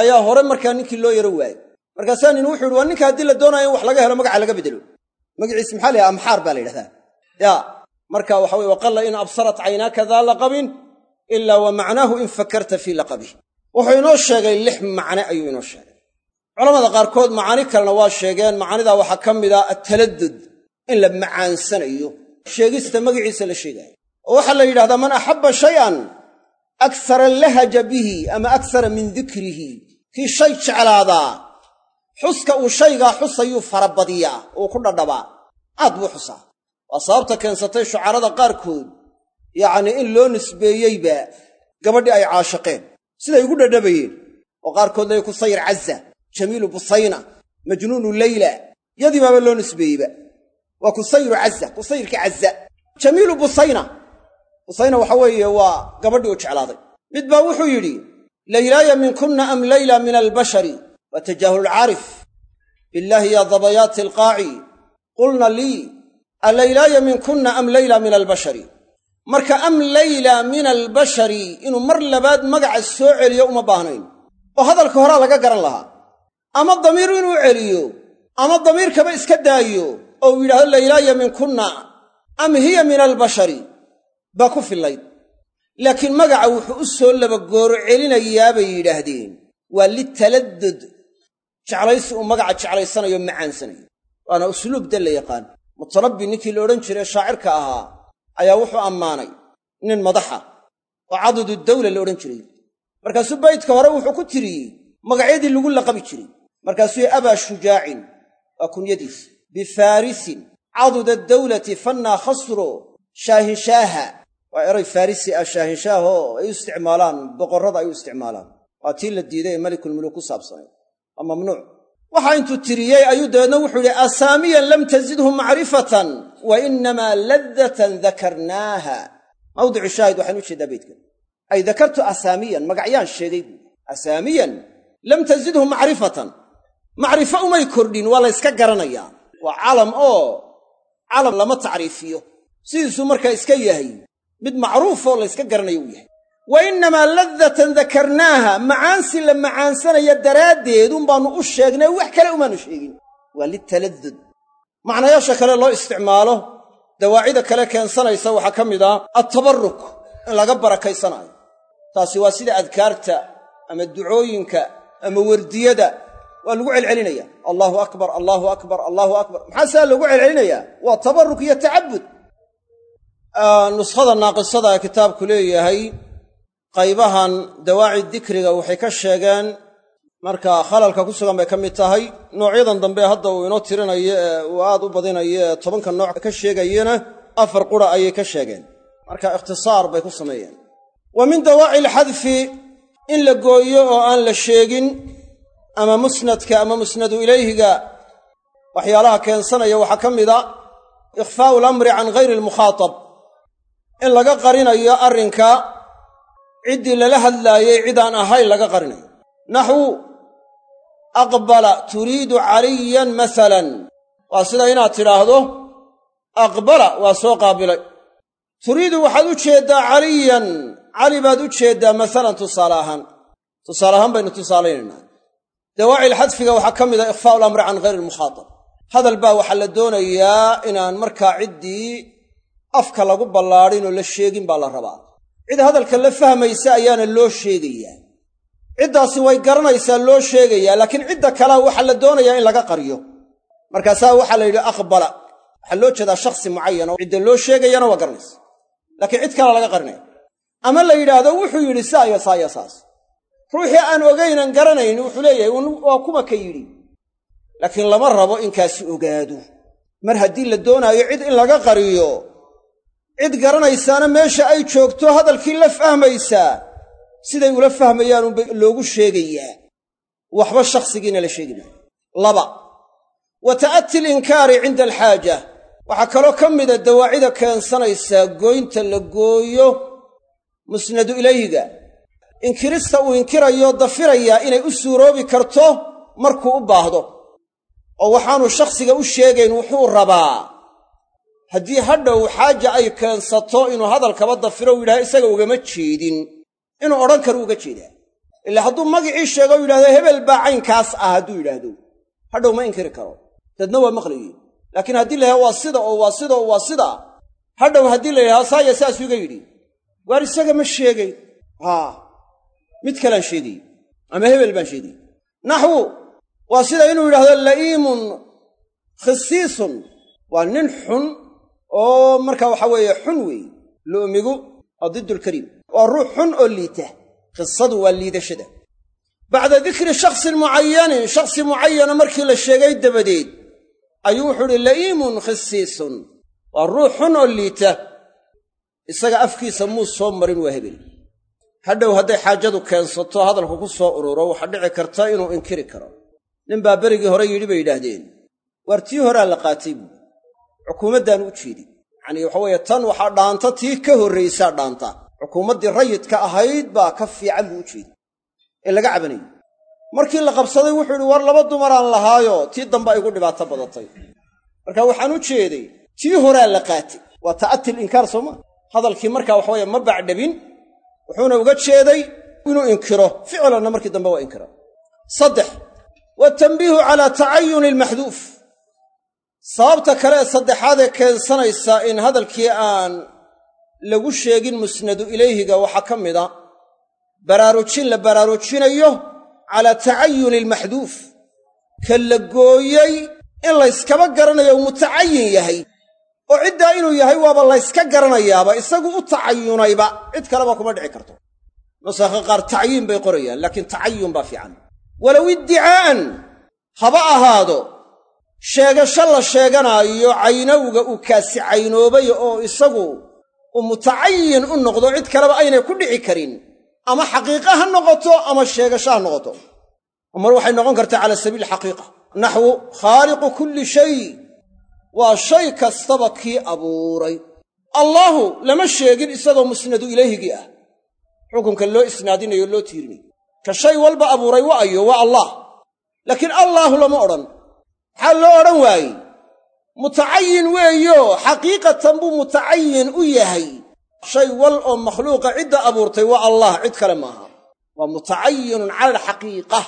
ayaa hore markaa ninkii loo yaro waayey markaasaa nin wuxuu yidhi waa ninka haddii la doonaayo in wax laga helo magaca laga bedelo. Magaciis maxaa la yhaha amxaar baa la yidhahdaa. Yaa marka waxa weye waqalla in absarat caynaaka daa laqabin ilaa wa macnaahu in fakarta fii laqabih wuxuu inoo sheegay lix macne ayuu inoo sheegay. Culamada qaarkood macaani kalena waa sheegeen macaanidaa waxaa ka mid a attaladdud in la macaansanayo. Sheegista magaciisa la sheegaayo. Oo waxaa la yidhahdaa man axabba shay'an aksara lahaja bihi ama aksara min dikrihi. Kii shay jeclaadaa xuska uu shaygaa xusayuu farabadiyaa uu ku dhadhabaa. Aad buu xusaa. Waa sababta keensatay shucarada qaarkood yacnii in loo nisbeeyeyba gabadhii ay caashaqeen siday ugu dhadhabayeen oo qaarkood lay kusayr caza jamiilu busayna majnuunu leyla yadii baaba loo nisbeeyeyba. Waa kusayru caza kusayrka caza jamiilu busayna busayna waxa weeye waa gabadhii u jeclaaday. Mid baa wuxuu yidhi laylaaya minkunna am layla min albashari waa tajaahululcaarif billaahi yaa dabayaati alqaaci qulna lii alaylaaya minkunna am layla min albashari? Marka am layla min albashari? Inuu mar labaad magaca soo celiyo uma baahnayn. Oo hadalka horaa laga garan lahaa. Ama damiir inuu celiyo ama damiirkaba iska daayo oo uu yidhahdo laylaaya minkunna am hiya min albashari? Baa ku fillayd. Laakiin magaca wuxuu u soo labagooro celinayaa bay yidhaahdeen. Waa litaladdud jeclaysi uu magaca jeclaysanayo macaansanayo waana usluub dan la yaqaan. Mutarabbi ninkii la odhan jiray shaacirka ahaa ayaa wuxuu ammaanay nin madaxa oo cadudu dawla la odhan jiray. Markaasuu baydka hore wuxuu ku tiriyey magacyadii lagu laqabi jiray. Markaasuu abaa shujaacin waa kunyadiis. Bifaarisin caduda dawlati fannaa khasro shaahinshaaha waa eray farisi ah shaahinshaahoo ay u isticmaalaan boqorrada ay u isticmaalaan. Waa tii la diiday ee melikulmuluuk ku saabsanay waa mamnuuc. Waxaa intuu tiriyey ayuu dabeedna wuxuu yidhi asaamiyan lam tazidhu macrifatan wa inamaa laddatan dakarnaaha mawdicu shaahid waxaan u jeedaa beydkan ay dakartu asaamiyan magacyaan sheegay buui asaamiyan lam tazidhu macrifatan. Macrifo umay kordhin waa la yska garanayaa waa calam oo calam lama tacriifiyo. Sidiisuu markaa iska yahay. Mid macruufoo la yska garanayo uu yahay wa innamaa laddatan dakarnaaha macaansi la macaansanaya daraaddeed un baannu u sheegnay wax kale umaanu sheegin. Waa litaladdud macnayaasha kale loo isticmaalo dawaacida kale keensanaysa waxaa ka mid ah attabarruk in laga barakaysanaayo taasi waa sida adkaarta ama ducooyinka ama werdiyada waa lagu celcelinaya. Allaahu akbar allaahu akbar allaahu akbar. Maxaa sidaa loogu celcelinayaa? Waa tabarruk iyo tacabud nuskhada naaqisada kitaabku leeyahay qaybahan dawaaci dikriga waxay ka sheegeen marka khalalka ku sugan bay ka mid tahay. Noocyadan dambe hadda uu inoo tirinayo ee uu aad u badinayo ee tobanka nooc ka sheegayena afar qura ayay ka sheegeen. Marka ikhtisaar bay ku sameeyeen. Wa min dawaaci alxadfi in la gooyo oo aan la sheegin ama musnadka ama musnadu ilayhiga waxyaalaha keensanaya waxaa ka mid a ikhfaa'u alamri can ghayri almukhaatab in laga qarinayo arrinka ciddii lala hadlaayey cidaan ahayn laga qarinayo. Naxwu aqbala turiidu caliyan masalan. Waa sida inaad tidhaahdo aqbala waa soo qaabilay. Turiidu waxaad u jeeddaa caliyan. Cali baad u jeeddaa masalan tusaale ahaan tusaale ahaan baynu tusaalaynaynaa. Dawaacil xadfiga waxaa ka mid ah ikhfaa'u lamri can ghayri almukhaatab hadal baa waxaa la doonayaa inaan markaa ciddii afka lagu ballaadhin oo la sheegin baa la rabaa cid hadalka la fahmaysa ayaana loo sheegayaa. Ciddaasi way garanaysaa loo sheegayaa laakiin cidda kalea waxaa la doonayaa in laga qaryo markaasaa waxaa la yidhi aqbala. Waxaa loo jeedaa shakhsi mucayan cidda loo sheegayana waa garanaysa. Laakiin cid kalea laga qarinaya. Ama la yidhaahdo wuxuu yidhi saa iyo saa iyo saas. Ruuxii aan ogaynan garanayn wuxuu leeyahay waa kuma ka yidhi. Laakiin lama rabo inkaasi ogaado. Mar haddii la doonaayo cid in laga qariyo cid garanaysaana meesha ay joogto hadalkii la fahmaysaa siday ula fahmayaanunba loogu sheegayaa waxba shakhsigiina la sheegi maayo laba wa ta'ati alinkaari cinda alxaaja. Waxaa kaloo ka mida dawaacida keensanaysaa gooynta la gooyo musnadu ilayhiga. Inkirista uu inkirayo dafirayaa inay u suuroobi karto markuu u baahdo. Oo waxaanu shakhsiga u sheegayn wuxuu rabaa haddii hadhow xaaja ay keensato inuu hadalkaba dafiro u yidhaha isaga ugama jeedin. Inuu odhan karo uga jeedaa. Ilaa hadduu magicii sheego u yidhahdo hebel baa caynkaas ah hadduu yidhaahdo. Hadhow ma inkiri karo. Dadna waa maqlayiin laakiin haddii la yidhaha waa sida oo waa sida oo waa sida. Hadhow haddii la yidhahdo saaya saasuu iga yidhi. Waar isaga ma sheegay? Haa. Mid kalaan sheegay ama hebel baan sheegay. Naxwu waa sida inuu yidhahdo la'iimun khisiisun. Waa nin xun oo marka waxa weeye xun weeye lu'migu waa diddulkariim waa ruux xun oo liita qisadu waa liidashada. Bacda dikri shaksin mucayanin shakhsi mucayana markii la sheegay dabadeed ayuu wuxuu idhi la'iimun khisiisun. Waa ruux xun oo liita isaga afkiisa muu soo marin waa hebel. Hadhow hadday xaajadu keensato hadalku ku soo ururo waxaa dhici karta inuu inkiri karo. Nin baa berigii hore yidhi bay yidhaahdeen. Waar tii horaa la qaatay buui xukuumaddaanu u jeedin yacanii waxa weeye tan waxaa dhaanta tii ka horraysaa dhaanta. Xukuumaddii rayidka ahayd baa ka fiican buu u jeedi ee laga cabanayay markii la qabsaday wuxuu war laba dumaraan lahaayo tii dambe igu dhibaato badatay. Marka waxaan u jeeday tii horaa la qaatay. Waa ta'atil inkaar sooma hadalkii markaa waxaweye ma bacdhabin wuxuuna uga jeeday inuu inkiro. Ficlanna markii dambe waa inkira saddex waatanbiihu calaa tacayuni almaxduuf sababta kale ee saddexaadee keensanaysa in hadalkii aan lagu sheegin musnadu ilayhiga waxaa ka mida baraarujin la baraarujinayo calaa tacayuni almaxduuf ka la gooyey in layskaba garanayo uu mutacayin yahay. Oo ciddaa inuu yahay waaba layska garanayaaba isagu u tacayunayba cid kaleba kuma dhici karto. Nusakha qaar tacyiin bay qorayaan laakiin tacayun baa fiican. Walow iddicaa'an haba ahaado sheegasho la sheeganaayo caynowga uu kaasi caynoobay oo isagu uu mutacayin u noqdo cid kaleba aynay ku dhici karin. Ama xaqiiqa ha noqoto ama sheegasho ha noqoto. Mar waxay noqon kartaa cala sabiili xaqiiqa. Naxwu khaaliqu kulli shay. Waa shay kastaba kii abuuray. Allaahu lama sheegin isagoo musnadu ilayhigii ah. Xukunka loo isnaadinayo loo tiirinayo. Ka shay walba abuuray wa ayo waa allah. Laakiin allaahu lama odhan maxaa loo odhan waayey mutacayin weeyo xaqiiqatan buu mutacayin u yahay. Shay wal oo makhluuqa cidda abuurtay waa allah cid kale maaha. Waa mutacayinun cala alxaqiiqa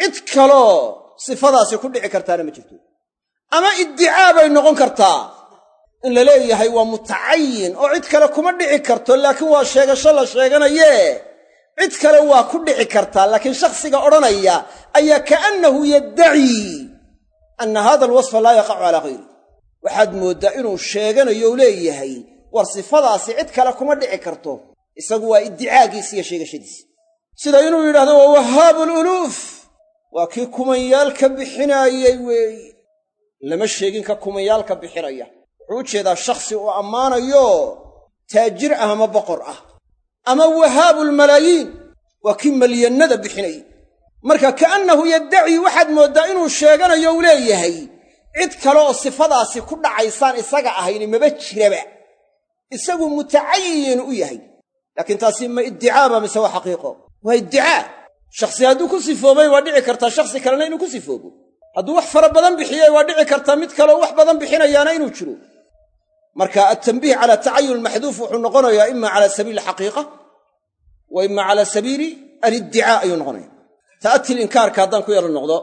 cid kaloo sifadaasi ku dhici kartaana ma jirto. Ama iddicaa bay noqon kartaa. In la leeyahay waa mutacayin oo cid kale kuma dhici karto laakiin waa sheegasho la sheeganayee. Cid kale waa ku dhici kartaa laakiin shakhsiga odhanaya ayaa kaannahu yaddacii anna hada alwasfa laa yaqacu calaa hayri waxaad mooddaa inuu sheeganayo u leeyahay war sifadaasi cid kale kuma dhici karto. Isagu waa iddicaagiisi iyo sheegashadiisi sida inuu yidhahdo waa wahaabu luluuf waa kii kumanyaalka bixinaayey weeye lama sheegin ka kumayaalka bixinaya. Wuxuu u jeedaa shakhsi uu ammaanayo taajir ah ama boqor ah. Ama wahaabulmalaayiin waa kii malyannada bixinayay marka ka'annahu yaddacii waxaad mooddaa inuu sheeganayo u leeyahay cid kale oo sifadaasi ku dhacaysaan isaga ahayni maba jiraba. Isagu mutacayin u yahay. Laakiin taasi ma iddicaaba mise waa xaqiiqo? Waa iddicaa shakhsi hadduu ku sifoobay waa dhici kartaa shakhsi kalena inuu ku sifoobo. Hadduu wax fara badan bixiyey waa dhici kartaa mid kaleoo wax badan bixinayaana inuu jiro. Marka altanbiih cala tacayun maxduuf wuxuu noqonayaa ima cala sabiili alxaqiiqa wa ima cala sabiili aliddicaa ayuu noqonaya ta'atil inkaarka haddaan ku yaro noqdo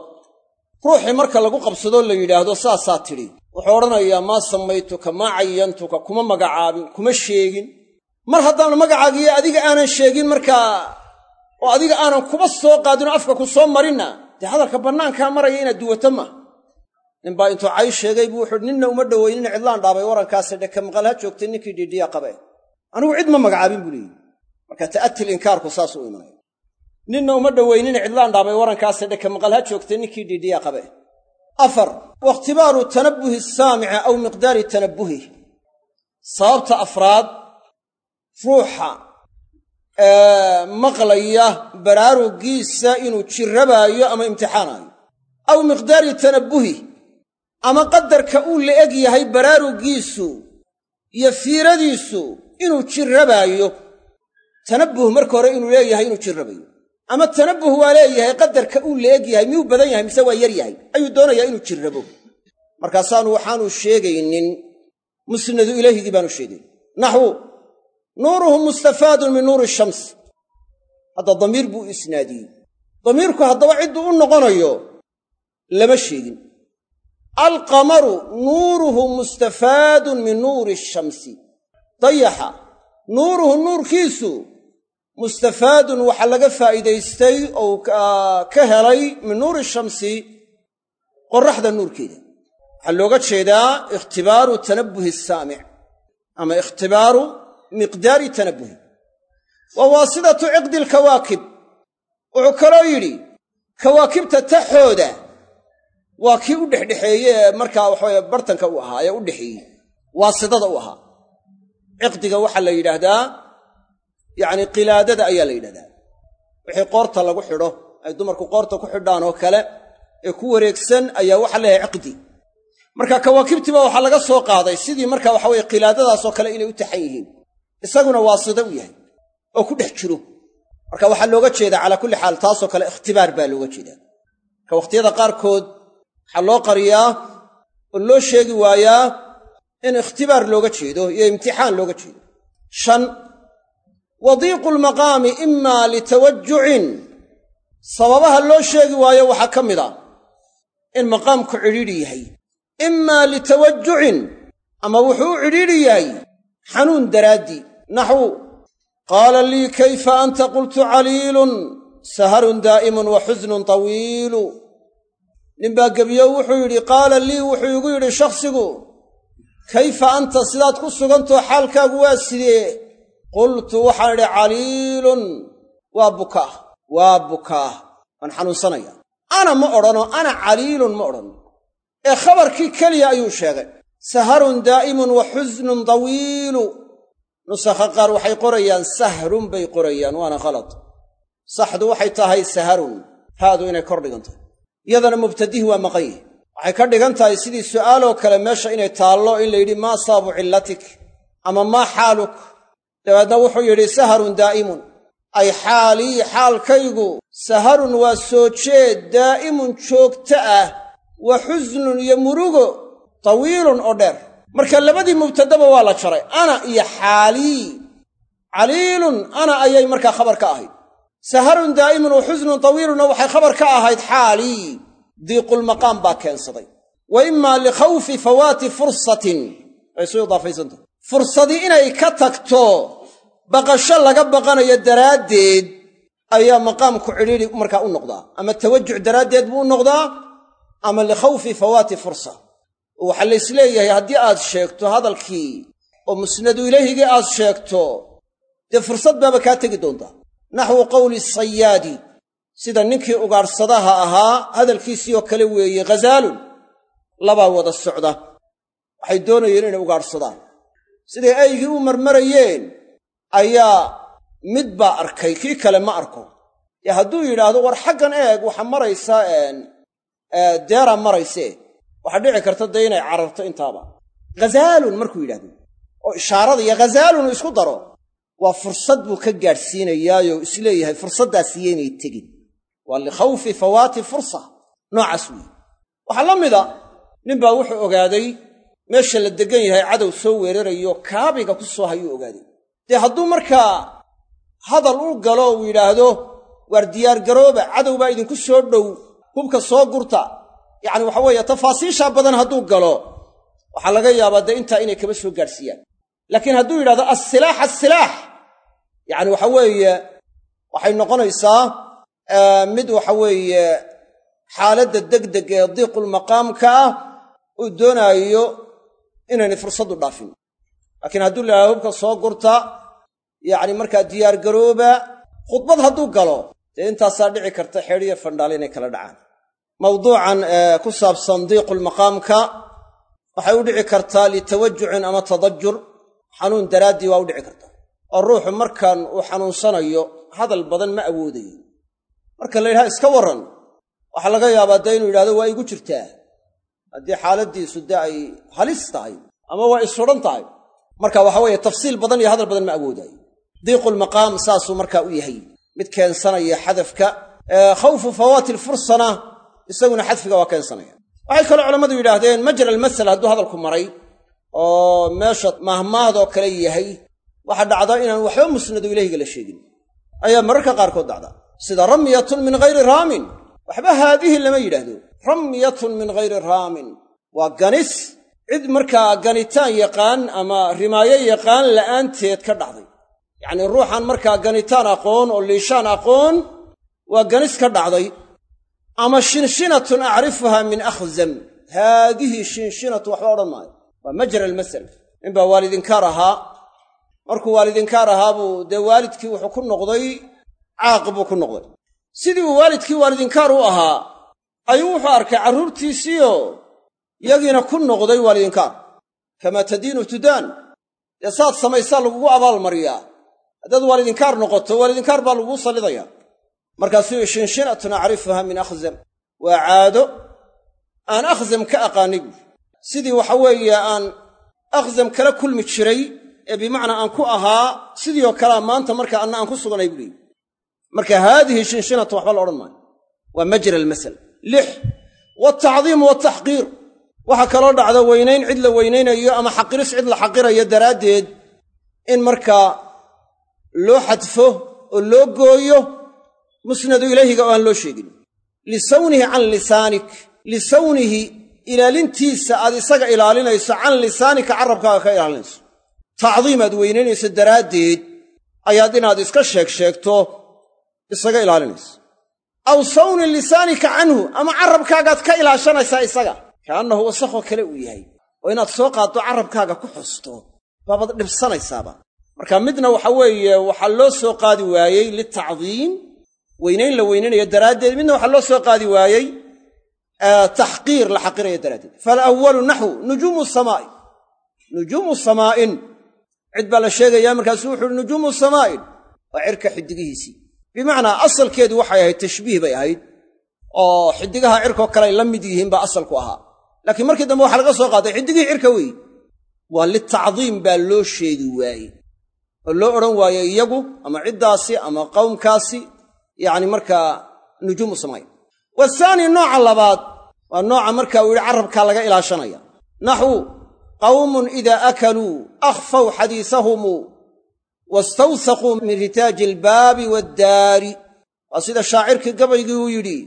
ruuxii marka lagu qabsadoo la yidhaahdo saasaa tidhi. Wuxuu odhanayaa maa samaytuka maa cayantuka kuma magacaabin kuma sheegin. Mar haddaan magacaagiyo adiga aanan sheegin markaa oo adiga aanan kuba soo qaadinoo afka ku soo marinna dee hadalka bannaankaa maraya inaad duwato maaha ninbaa intuu cay sheegay buu wuxuuhi ninna uma dhowaynina cidlaan dhaabay warankaase dheka maqal ha joogtay ninkii dhiidhiya qabe anigu cid ma magacaabin buu leeyihi marka ta'atil inkaarku saasuu u imanaya ninna uma dhowaynina cidlaan dhaabay warankaase dheka maqal ha joogtay ninkii dhiidhiya qabe afar wakhtibaaru tanabbuhi saamici aw miqdaari tanabbuhih sababta afraad ruuxa maqlaya baraarugiisa inuu jirrabaayo ama imtixaanaayo. Aw miqdaari tanabbuhi ama qadarka uu la eg yahay baraarugiisu iyo fiiradiisu inuu jirrabaayo. Tanabbuh marka hore inuu leeyahay inuu jirrabayo ama tanabbuh waa leeyahay qadarka uu la eg yahay miyuu badan yahay mise waa yar yahay? Ayuu doonayaa inuu jirrabo. Markaasaanu waxaanu sheegaynin musnadu ilayhigii baanu sheegayn naxwu nuuruhu mustafaadun min nuuri shams. Hadda damiir buu isnaadiyey. Damiirku haddaba cidduu u noqonayo lama sheegin. Alqamaru nuuruhu mustafaadun min nuuri shamsi. Dayaxa nuuruhu nuurkiisu mustafaadun waxaa laga faa'iidaystay ou ka helay min nuuri shamsi qoraxda nuurkeeda. Waxaa looga jeedaa ikhtibaaru tanabbuhi saamic ama ikhtibaaru miqdaari tanabbuhi. Wa waasidatu ciqdi alkawaakib wuxuu kaloo yidhi kawaakibta taxooda waa kii u dhexdhexeeye ee markaa waxaweye bartanka u ahaa ee u dhexeeyey waasidada u ahaa. Ciqdiga waxaa la yidhaahdaa yacni qilaadada ayaa la yidhahdaa. Wixii qoorta lagu xidho ay dumarku qoorta ku xidhaan oo kale ee ku wareegsan ayaa waxa leeyahay ciqdi marka kawaakibtiiba waxaa laga soo qaaday sidii marka waxa weye qilaadadaasoo kale inay u taxan yihiin. Isaguna waasida u yahay oo ku dhex jiro. Marka waxaa looga jeedaa calaa kulli xaal taasoo kale ikhtibaar baa looga jeedaa. Marka wakhtiyada qaarkood waxaa loo qariyaa oo loo sheegi waayaa in ikhtibaar looga jeedo iyo imtixaan looga jeedo wadiiqu lmaqaami imaa litawajucin sababaha loo sheegi waayo waxaa ka mid a in maqaamku cidhiidhi yahay. Imaa litawajucin ama wuxuu u cidhiidhi yahay xanuun daraaddii naxwu. Qaala lii kayfa anta qultu caliilun saharun daa'imun wa xusnun tawiilu. Ninbaa gebiyo wuxuu yidhi qaala lii wuxuu igu yidhi shakhsigu kayfa anta sidaad ku sugantoo xaalkaagu waa sidee qultu waxaan idhi caliilun waa bukaah waa bukaah waan xanuunsanaya. Ana ma odhanoo ana caliilun ma odhan ee khabarkii keliya ayuu sheegay. Saharun daa'imun wa xusnun tawiilu nusakha qaar waxay qorayaan sahrun bay qorayaan waana khalad. Saxdu waxay tahay saharun haadu inay kor dhigantahay iyadana mubtadihi waa maqan yihi waxay ka dhigan tahay sidii su'aaloo kale meesha inay taallo in la yidhi maa saabu cillatik ama maa xaaluk dabeedna wuxuu yidhi saharun daa'imun. Ay xaalii xaalkaygu saharun waa soo jeed daa'imun joogto ah wa xusnun iyo murugo tawiilun oo dheer. Marka labadii mubtadaba waa la jaray ana iyo xaalii caliilun ana ayay markaa khabar ka ahayd. Saharun daa'imun wa xusnun tawiilunna waxay khabar ka ahayd xaalii diiqulmaqaam baa keensaday. Wa imaa likhawfi fawaati fursatin. Way soo idaafaysantahy fursadii inay ka tagto baqasho laga baqanayo daraaddeed ayaa maqaamku cidhiidhi markaa u noqdaa. Ama tawajuc daraaddeed buu u noqdaa ama likhawfi fawaati fursa. Oo waxaa la is leeyahay haddii aad sheegto hadalkii oo musnadu ilayhigii aad sheegto dee fursad baaba kaa tegi doontaa. Naxwu qowli sayaadi sida ninkii ugaadhsadaha ahaa hadalkiisii oo kale weeye ghazaalun labaa wada socda. Waxay doonayeen inay ugaadhsadaan siday aygii u marmarayeen? Ayaa mid baa arkay kii kale ma arko. Ee hadduu yidhaahdo war xaggan eeg waxa maraysa deera maraysee. Waxaa dhici karta dee inay cararto intaaba. Ghazaalun markuu yidhahdo oo ishaarada iyo ghazaalun isku daro waa fursad buu ka gaadhsiinayaayo is leeyahay fursaddaas iyaynay tegin. Waa likhawfi fawaati fursa noocaas weeye. Waxaa la mida ninbaa wuxuu ogaaday meesha la deggan yahay cadow soo weerarayo kaabiga ku soo hayuu ogaaday dee hadduu markaa hadal u galo uu yidhaahdo waar diyaargarooba cadow baa idinku soo dhow hubka soo gurta. Yacni waxa weeye tafaasiishaa badan hadduu galo waxaa laga yaabaa dee intaa inay kaba soo gaadhsiiyaan laakiin hadduu yidhahdo assilaax assilaax. Yacni waxa weeye waxay noqonaysaa mid waxa weeye xaaladda degdeg ee diiqulmaqaamka ah uu doonaayo inaynay fursaddu dhaafin. Laakiin hadduu lahaa hubka soo gurta yacni markaa diyaargarooba khudbad hadduu galo dee intaasaa dhici karta xeedhiyo fandhaal inay kala dhacaan. Mawduucan ku saabsan diiqulmaqaamka waxay u dhici kartaa litawajucin ama tadajur xanuun daraaddii waa u dhici kartaa oo ruuxu markan uu xanuunsanayo hadal badan ma awoodayo. Marka la yidhaha iska warran. Waxaa laga yaabaa dee inuu yidhahdo waa igu jirtaa haddii xaaladdiisu dee ay halis tahay ama waa isudhan tahay marka waxa weeye tafsiil badan iyo hadal badan ma awoodaayo diiqulmaqaam saasuu markaa u yahay. Mid keensanaya xadafka khawfu fawaati lfursana isaguna xadfiga waa keensanaya. Waxay kaloo culammadu yidhaahdeen majra almasal hadduu hadalku maray oo meesha maahmaahdaoo kale yahay waxaa dhacda inaan waxba musnadu ilahhiga la sheegin. Ayaa mararka qaarkood dhacda. Sida ramyatun min hayri raamin. Waxba haadihi lama yidhaahdo ramyatun min hayri raamin. Waa ganis. Cid markaa ganitaan yaqaan ama rimaayo yaqaan la'aanteed ka dhacday. Yacnii ruuxan markaa ganitaan aqoon oo liishaan aqoon waa ganis ka dhacday. Ama shinshinatun acrifuha min akhzam. Haadihi shinshinatu waxba odhan maayo. Waa majra almasal. Ninbaa waalidinkaar ahaa. Markuu waalidinkaar ahaa buu dee waalidkii wuxuu ku noqday caaq buu ku noqday. Sidii uu waalidkii waalidinkaar u ahaa ayuu wuxuu arkay carruurtiisiioo yagiina ku noqday waalidinkaar kamaa tadiinu tudaan? Dee saad samaysaa lagugu abaalmariyaa. Haddaad waalidinkaar noqoto waalidinkaar baa laguu sallidayaa markaasuu shinshinatun acrifuha min akhzam. Waa caado aan akhzam ka aqaanay buuri sidii waxa weeye aan akhzam kala kulmi jiray ee bimacnaa aan ku ahaa sidii oo kalea maanta marka anna aan ku suganay buu leeyi marka haadihi shinshinatun waxba la odhan maayo. Waa majra almasal lix waaltacdiimu waaltaxqiir waxaa kaloo dhacda weynayn cid la weynaynayo ama xaqiris cid la xaqirayo daraaddeed in markaa loo xadfo oo loo gooyo musnadu ilayhiga oo aan loo sheegin. Lisawnihi can lisaanik lisawnihi ilaalintiisa aad isaga ilaalinayso can lisaanika carabkaaga ka ilaalinayso. Tacdiim aad weynaynayso daraaddeed ayaad inaad iska sheeg sheegto isaga ilaalinayso aw sawni lisaanika canhu ama carabkaagaad ka ilaashanaysaa isaga. Kaannahu wasakhoo kale uu yahay. Oo inaad soo qaaddo carabkaaga ku xusto baabaad dhibsanaysaaba. Marka midna waxa weeye waxaa loo soo qaadi waayey litacdiim. Weynayn la weynanayo daraaddeed midna waxaa loo soo qaadi waayey taxqiir la xaqirayo daraaddeed. Faalawalu naxwu nujuumu samaa'i. Nujuumu samaa'in cid baa la sheegayaa markaasu wuxu uhi nujuumu samaa'in waa cirka xiddigihiisii bimacnaa asalkeedu waxay ahayd tashbiih bay ahayd oo xiddigaha cirkoo kale ay la mid yihiin baa asalku ahaa. Laakiin markii dambe waxaa laga soo qaaday xiddigihii cirka weeye waa litacdiim baa loo sheegi waaye oo loo odhan waaye iyagu ama ciddaasi ama qowmkaasi yacni markaa nujuumu samayn wahaani nooca labaad waa nooca marka uu yidhi carabkaa laga ilaashanaya. Naxwu qawmun idaa akaluu akhfaw xadiisahumuu wastawsaquu min ritaaji albaabi waaddaari waa sida shaacirkii gabaygii uu yidhi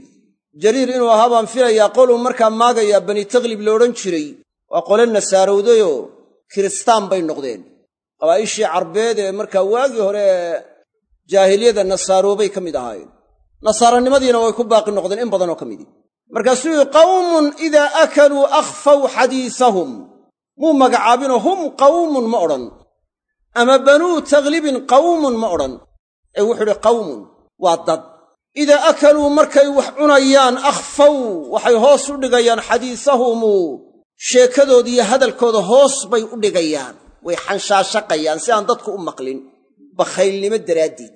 jariir inuu ahaa baan filayaa qoluu markaa maagayaa bani taklib lo odhan jiray. Waa qole nasaarowdayoo kiristaan bay noqdeen. Qabaa'ishii carbeed ee markaa waagii hore ee jaahiliyada nasaaroobay ka mid ahaayeen. Nasaaranimadiina way ku baaqi noqdeen in badanoo ka midi markaasuu yihi qawmun idaa akaluu akhfaw xadiisahum. Muu magacaabinoo hum qawmun ma odhan ama banuu taklibin qawmun ma odhan. Ee wuxuu idhi qawmun waa dad. Idaa akaluu markay wax cunayaan akhfaw waxay hoos u dhigayaan xadiisahumu. Sheekadooda iyo hadalkooda hoos bay u dhigayaan. Way xanshaashaqayaan si aan dadku u maqlin. Bakhaylnimo daraaddeed.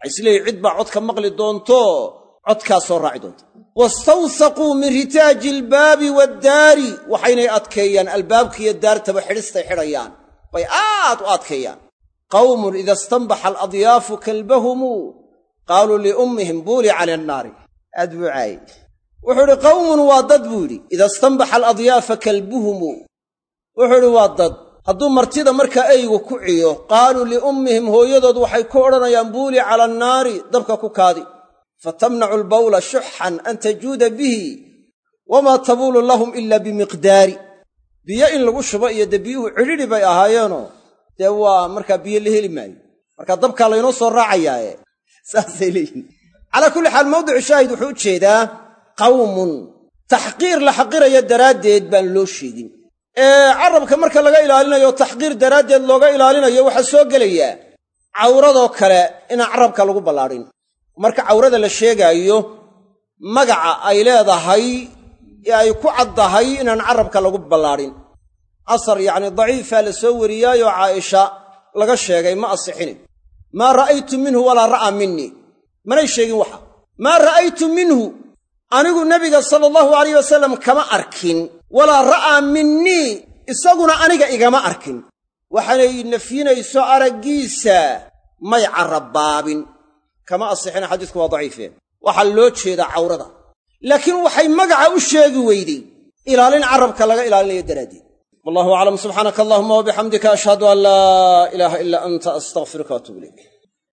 Waxay cid baa codka maqli doonto codkaa soo raaci doonta wastawsaquu min ritaaji albaabi waaddaari waxaynay adkeeyaan albaabkiiyo daartaba xidhistay xidhayaan bay aad u adkeeyaan. Qawmun ida istanbaxa aladyaafu kalbahumu qaaluu liummihim buuli cala annaari. Aad buu caayey wuxuu idhi qawmun waa dad buu yidhi. Ida istanbaxa aladyaafa kalbuhumu wuxuu idhi waa dad. Hadduu martida markaa eygu ku ciyo qaaluu liummihim hooyadood waxay ku odhanayaan buuli cala annaari dabka ku kaadi. Fatamnacu albawla shuxan an tajuuda bihi wamaa tabuulu lahum ila bimiqdaari biyo in lagu shubo iyo dee biyuhu cidhidhi bay ahaayeenoo dee waa markaa biyo la heli maayo. Markaa dabkaa laynoo soo raacayaaye. [LAUGHS] Saasay leeyihiin calaa kulli xaal mawdicu shaahid wuxuu u jeedaa qawmun taxqiir la xaqiraya daraaddeed baan loo sheegin. Ee carabka marka laga ilaalinayo taxqiir daraaddeed looga ilaalinayo waxaa soo gelayaa cawradoo kale inaan carabka lagu ballaadhin marka cawrada la sheegaayo magaca ay leedahay ee ay ku caddahay inaan carabka lagu ballaadhin asar yacni daciifaa la soo wariyaayoo caaisha laga sheegay ma asixini. Maa ra'aytu minhu walaa ra'aa minii manay sheegin waxa. Maa ra'aytu minhu. Anigu nebiga sala allahu alayh wasalam kama arkin. Walaa ra'aa minii isaguna aniga igama arkin. Waxaanay nafyinayso araggiisa. May carrabaabin kama asixina xadiisku waa daciife. Waxaa loo jeedaa cawrada laakiin waxay magaca u sheegi weydey ilaalin carabka laga ilaalinayo daraaddeed. Wallahu aclam subxaanaka allahuma wabixamdika ashhadu an laa ilaaha ilaa anta astaqfiruka waatuub ilayk